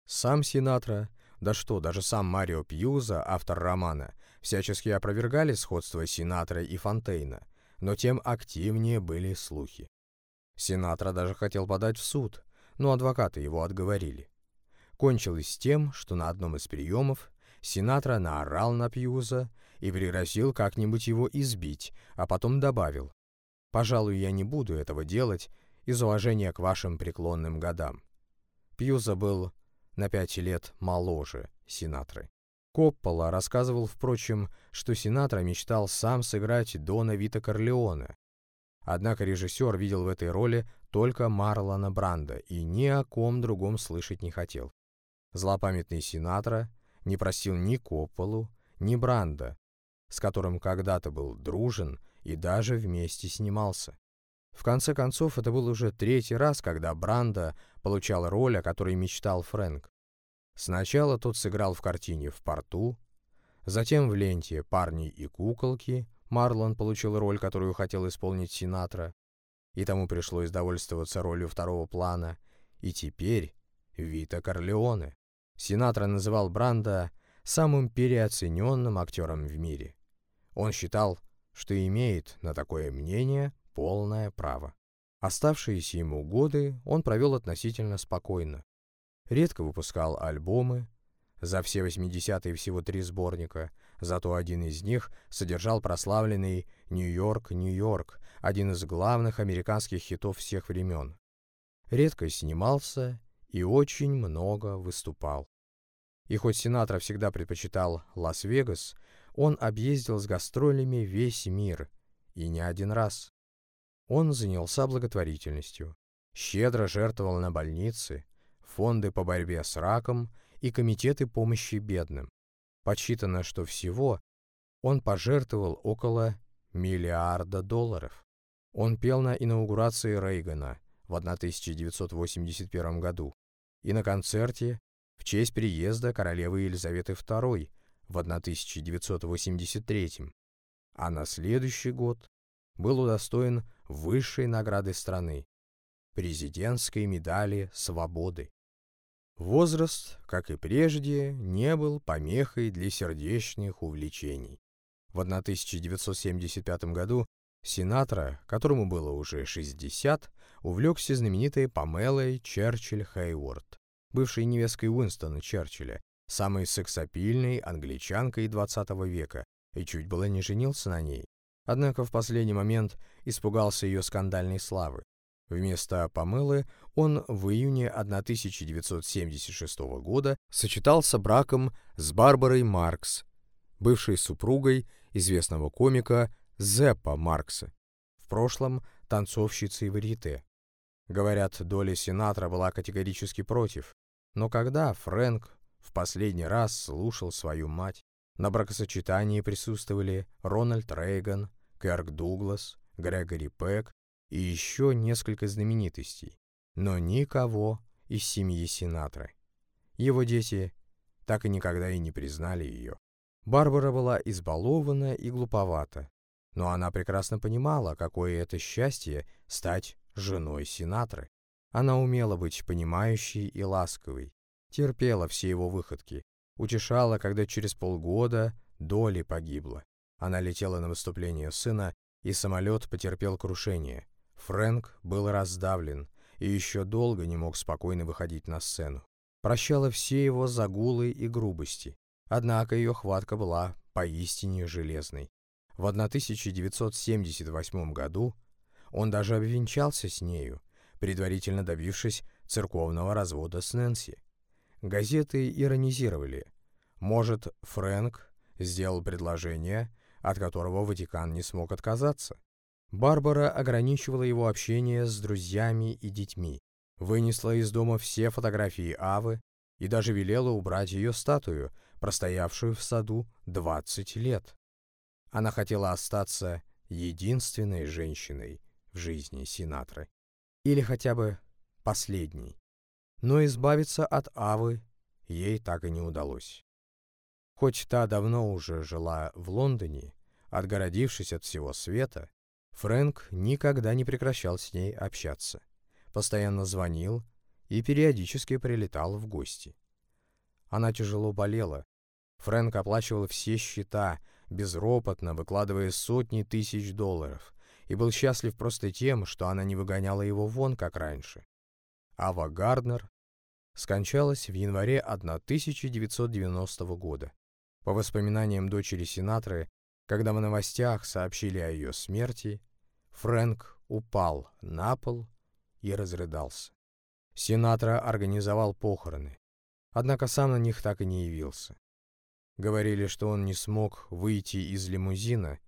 A: Сам Синатра, да что, даже сам Марио Пьюза, автор романа, всячески опровергали сходство Синатра и Фонтейна, но тем активнее были слухи. Синатра даже хотел подать в суд, но адвокаты его отговорили. Кончилось тем, что на одном из приемов Синатра наорал на Пьюза и пригрозил как-нибудь его избить, а потом добавил, «Пожалуй, я не буду этого делать из уважения к вашим преклонным годам». Пьюза был на пять лет моложе Синатры. Коппола рассказывал, впрочем, что Синатра мечтал сам сыграть Дона Вита Корлеоне. Однако режиссер видел в этой роли только Марлона Бранда и ни о ком другом слышать не хотел. Злопамятный Синатра не просил ни Копполу, ни Бранда, с которым когда-то был дружен и даже вместе снимался. В конце концов, это был уже третий раз, когда Бранда получал роль, о которой мечтал Фрэнк. Сначала тот сыграл в картине «В порту», затем в ленте «Парни и куколки» Марлон получил роль, которую хотел исполнить Синатра, и тому пришлось довольствоваться ролью второго плана, и теперь Вита Корлеоне. Синатра называл Бранда самым переоцененным актером в мире. Он считал, что имеет на такое мнение полное право. Оставшиеся ему годы он провел относительно спокойно. Редко выпускал альбомы, за все 80-е всего три сборника, зато один из них содержал прославленный «Нью-Йорк, Нью-Йорк», один из главных американских хитов всех времен. Редко снимался и очень много выступал. И хоть Синатра всегда предпочитал Лас-Вегас, он объездил с гастролями весь мир, и не один раз. Он занялся благотворительностью, щедро жертвовал на больницы, фонды по борьбе с раком и комитеты помощи бедным. Подсчитано, что всего он пожертвовал около миллиарда долларов. Он пел на инаугурации Рейгана в 1981 году и на концерте в честь приезда королевы Елизаветы II в 1983, а на следующий год был удостоен высшей награды страны – президентской медали свободы. Возраст, как и прежде, не был помехой для сердечных увлечений. В 1975 году Синатра, которому было уже 60, увлекся знаменитой Памелой Черчилль Хейворд, бывшей невесткой Уинстона Черчилля, самой сексапильной англичанкой XX века, и чуть было не женился на ней. Однако в последний момент испугался ее скандальной славы. Вместо Памелы он в июне 1976 года сочетался браком с Барбарой Маркс, бывшей супругой известного комика Зеппа Маркса, в прошлом танцовщицей варьете. Говорят, доля Синатра была категорически против, но когда Фрэнк в последний раз слушал свою мать, на бракосочетании присутствовали Рональд Рейган, Кэрк Дуглас, Грегори Пэк и еще несколько знаменитостей, но никого из семьи Синатры. Его дети так и никогда и не признали ее. Барбара была избалована и глуповата, но она прекрасно понимала, какое это счастье стать женой Синатры. Она умела быть понимающей и ласковой, терпела все его выходки, утешала, когда через полгода Доли погибла. Она летела на выступление сына, и самолет потерпел крушение. Фрэнк был раздавлен и еще долго не мог спокойно выходить на сцену. Прощала все его загулы и грубости, однако ее хватка была поистине железной. В 1978 году он даже обвенчался с нею, предварительно добившись церковного развода с Нэнси. Газеты иронизировали. Может, Фрэнк сделал предложение, от которого Ватикан не смог отказаться? Барбара ограничивала его общение с друзьями и детьми, вынесла из дома все фотографии Авы и даже велела убрать ее статую, простоявшую в саду 20 лет. Она хотела остаться единственной женщиной в жизни Синатры. Или хотя бы последней. Но избавиться от Авы ей так и не удалось. Хоть та давно уже жила в Лондоне, отгородившись от всего света, Фрэнк никогда не прекращал с ней общаться. Постоянно звонил и периодически прилетал в гости. Она тяжело болела. Фрэнк оплачивал все счета, безропотно выкладывая сотни тысяч долларов, и был счастлив просто тем, что она не выгоняла его вон, как раньше. Ава Гарднер скончалась в январе 1990 года. По воспоминаниям дочери Синатры, когда в новостях сообщили о ее смерти, Фрэнк упал на пол и разрыдался. Синатра организовал похороны, однако сам на них так и не явился. Говорили, что он не смог выйти из лимузина,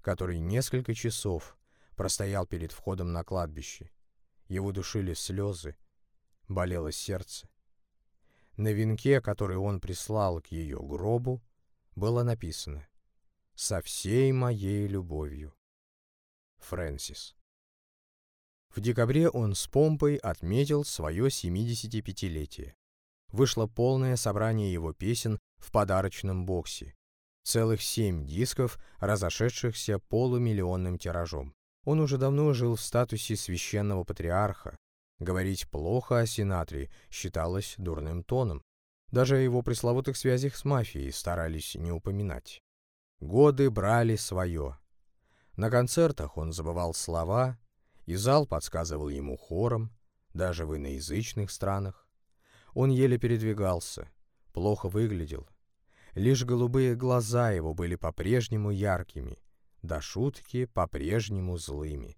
A: который несколько часов простоял перед входом на кладбище. Его душили слезы, болело сердце. На венке, который он прислал к ее гробу, было написано со всей моей любовью. Фрэнсис. В декабре он с помпой отметил свое 75-летие. Вышло полное собрание его песен в подарочном боксе. Целых семь дисков, разошедшихся полумиллионным тиражом. Он уже давно жил в статусе священного патриарха. Говорить плохо о Синатре считалось дурным тоном. Даже о его пресловутых связях с мафией старались не упоминать. Годы брали свое. На концертах он забывал слова, и зал подсказывал ему хором, даже в иноязычных странах. Он еле передвигался, плохо выглядел. Лишь голубые глаза его были по-прежнему яркими, да шутки по-прежнему злыми.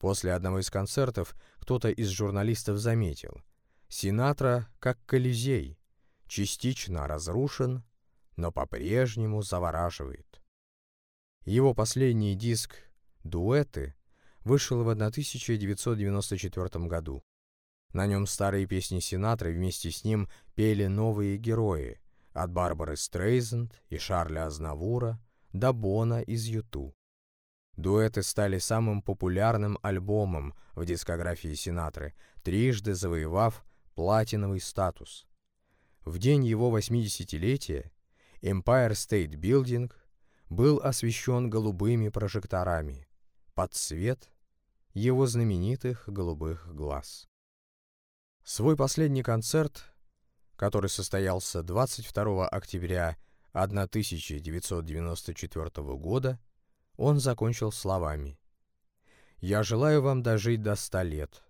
A: После одного из концертов кто-то из журналистов заметил. Синатра как Колизей, частично разрушен, но по-прежнему завораживает. Его последний диск «Дуэты» вышел в 1994 году. На нем старые песни Синатры вместе с ним пели новые герои, от Барбары Стрейзенд и Шарля Азнавура до Бона из Юту. Дуэты стали самым популярным альбомом в дискографии Синатры, трижды завоевав платиновый статус. В день его 80-летия Empire State Building был освещен голубыми прожекторами под цвет его знаменитых голубых глаз. Свой последний концерт, который состоялся 22 октября 1994 года, он закончил словами «Я желаю вам дожить до ста лет,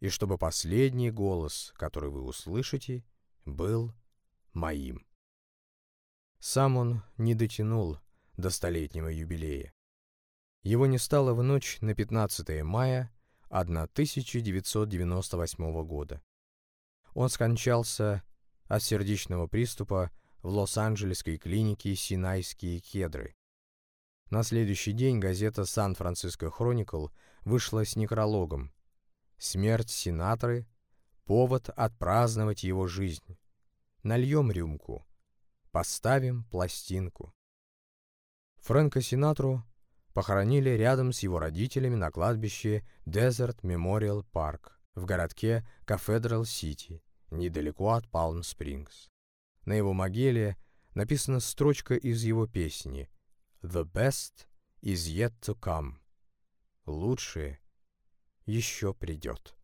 A: и чтобы последний голос, который вы услышите, был моим». Сам он не дотянул до столетнего юбилея. Его не стало в ночь на 15 мая 1998 года. Он скончался от сердечного приступа в Лос-Анджелесской клинике «Синайские кедры». На следующий день газета «Сан-Франциско Хроникл» вышла с некрологом «Смерть Синатры – повод отпраздновать его жизнь. Нальем рюмку, поставим пластинку». Фрэнка Синатру похоронили рядом с его родителями на кладбище Desert Memorial Park в городке Кафедрал-Сити, недалеко от Палм-Спрингс. На его могиле написана строчка из его песни «The best is yet to come» — «Лучшее еще придет».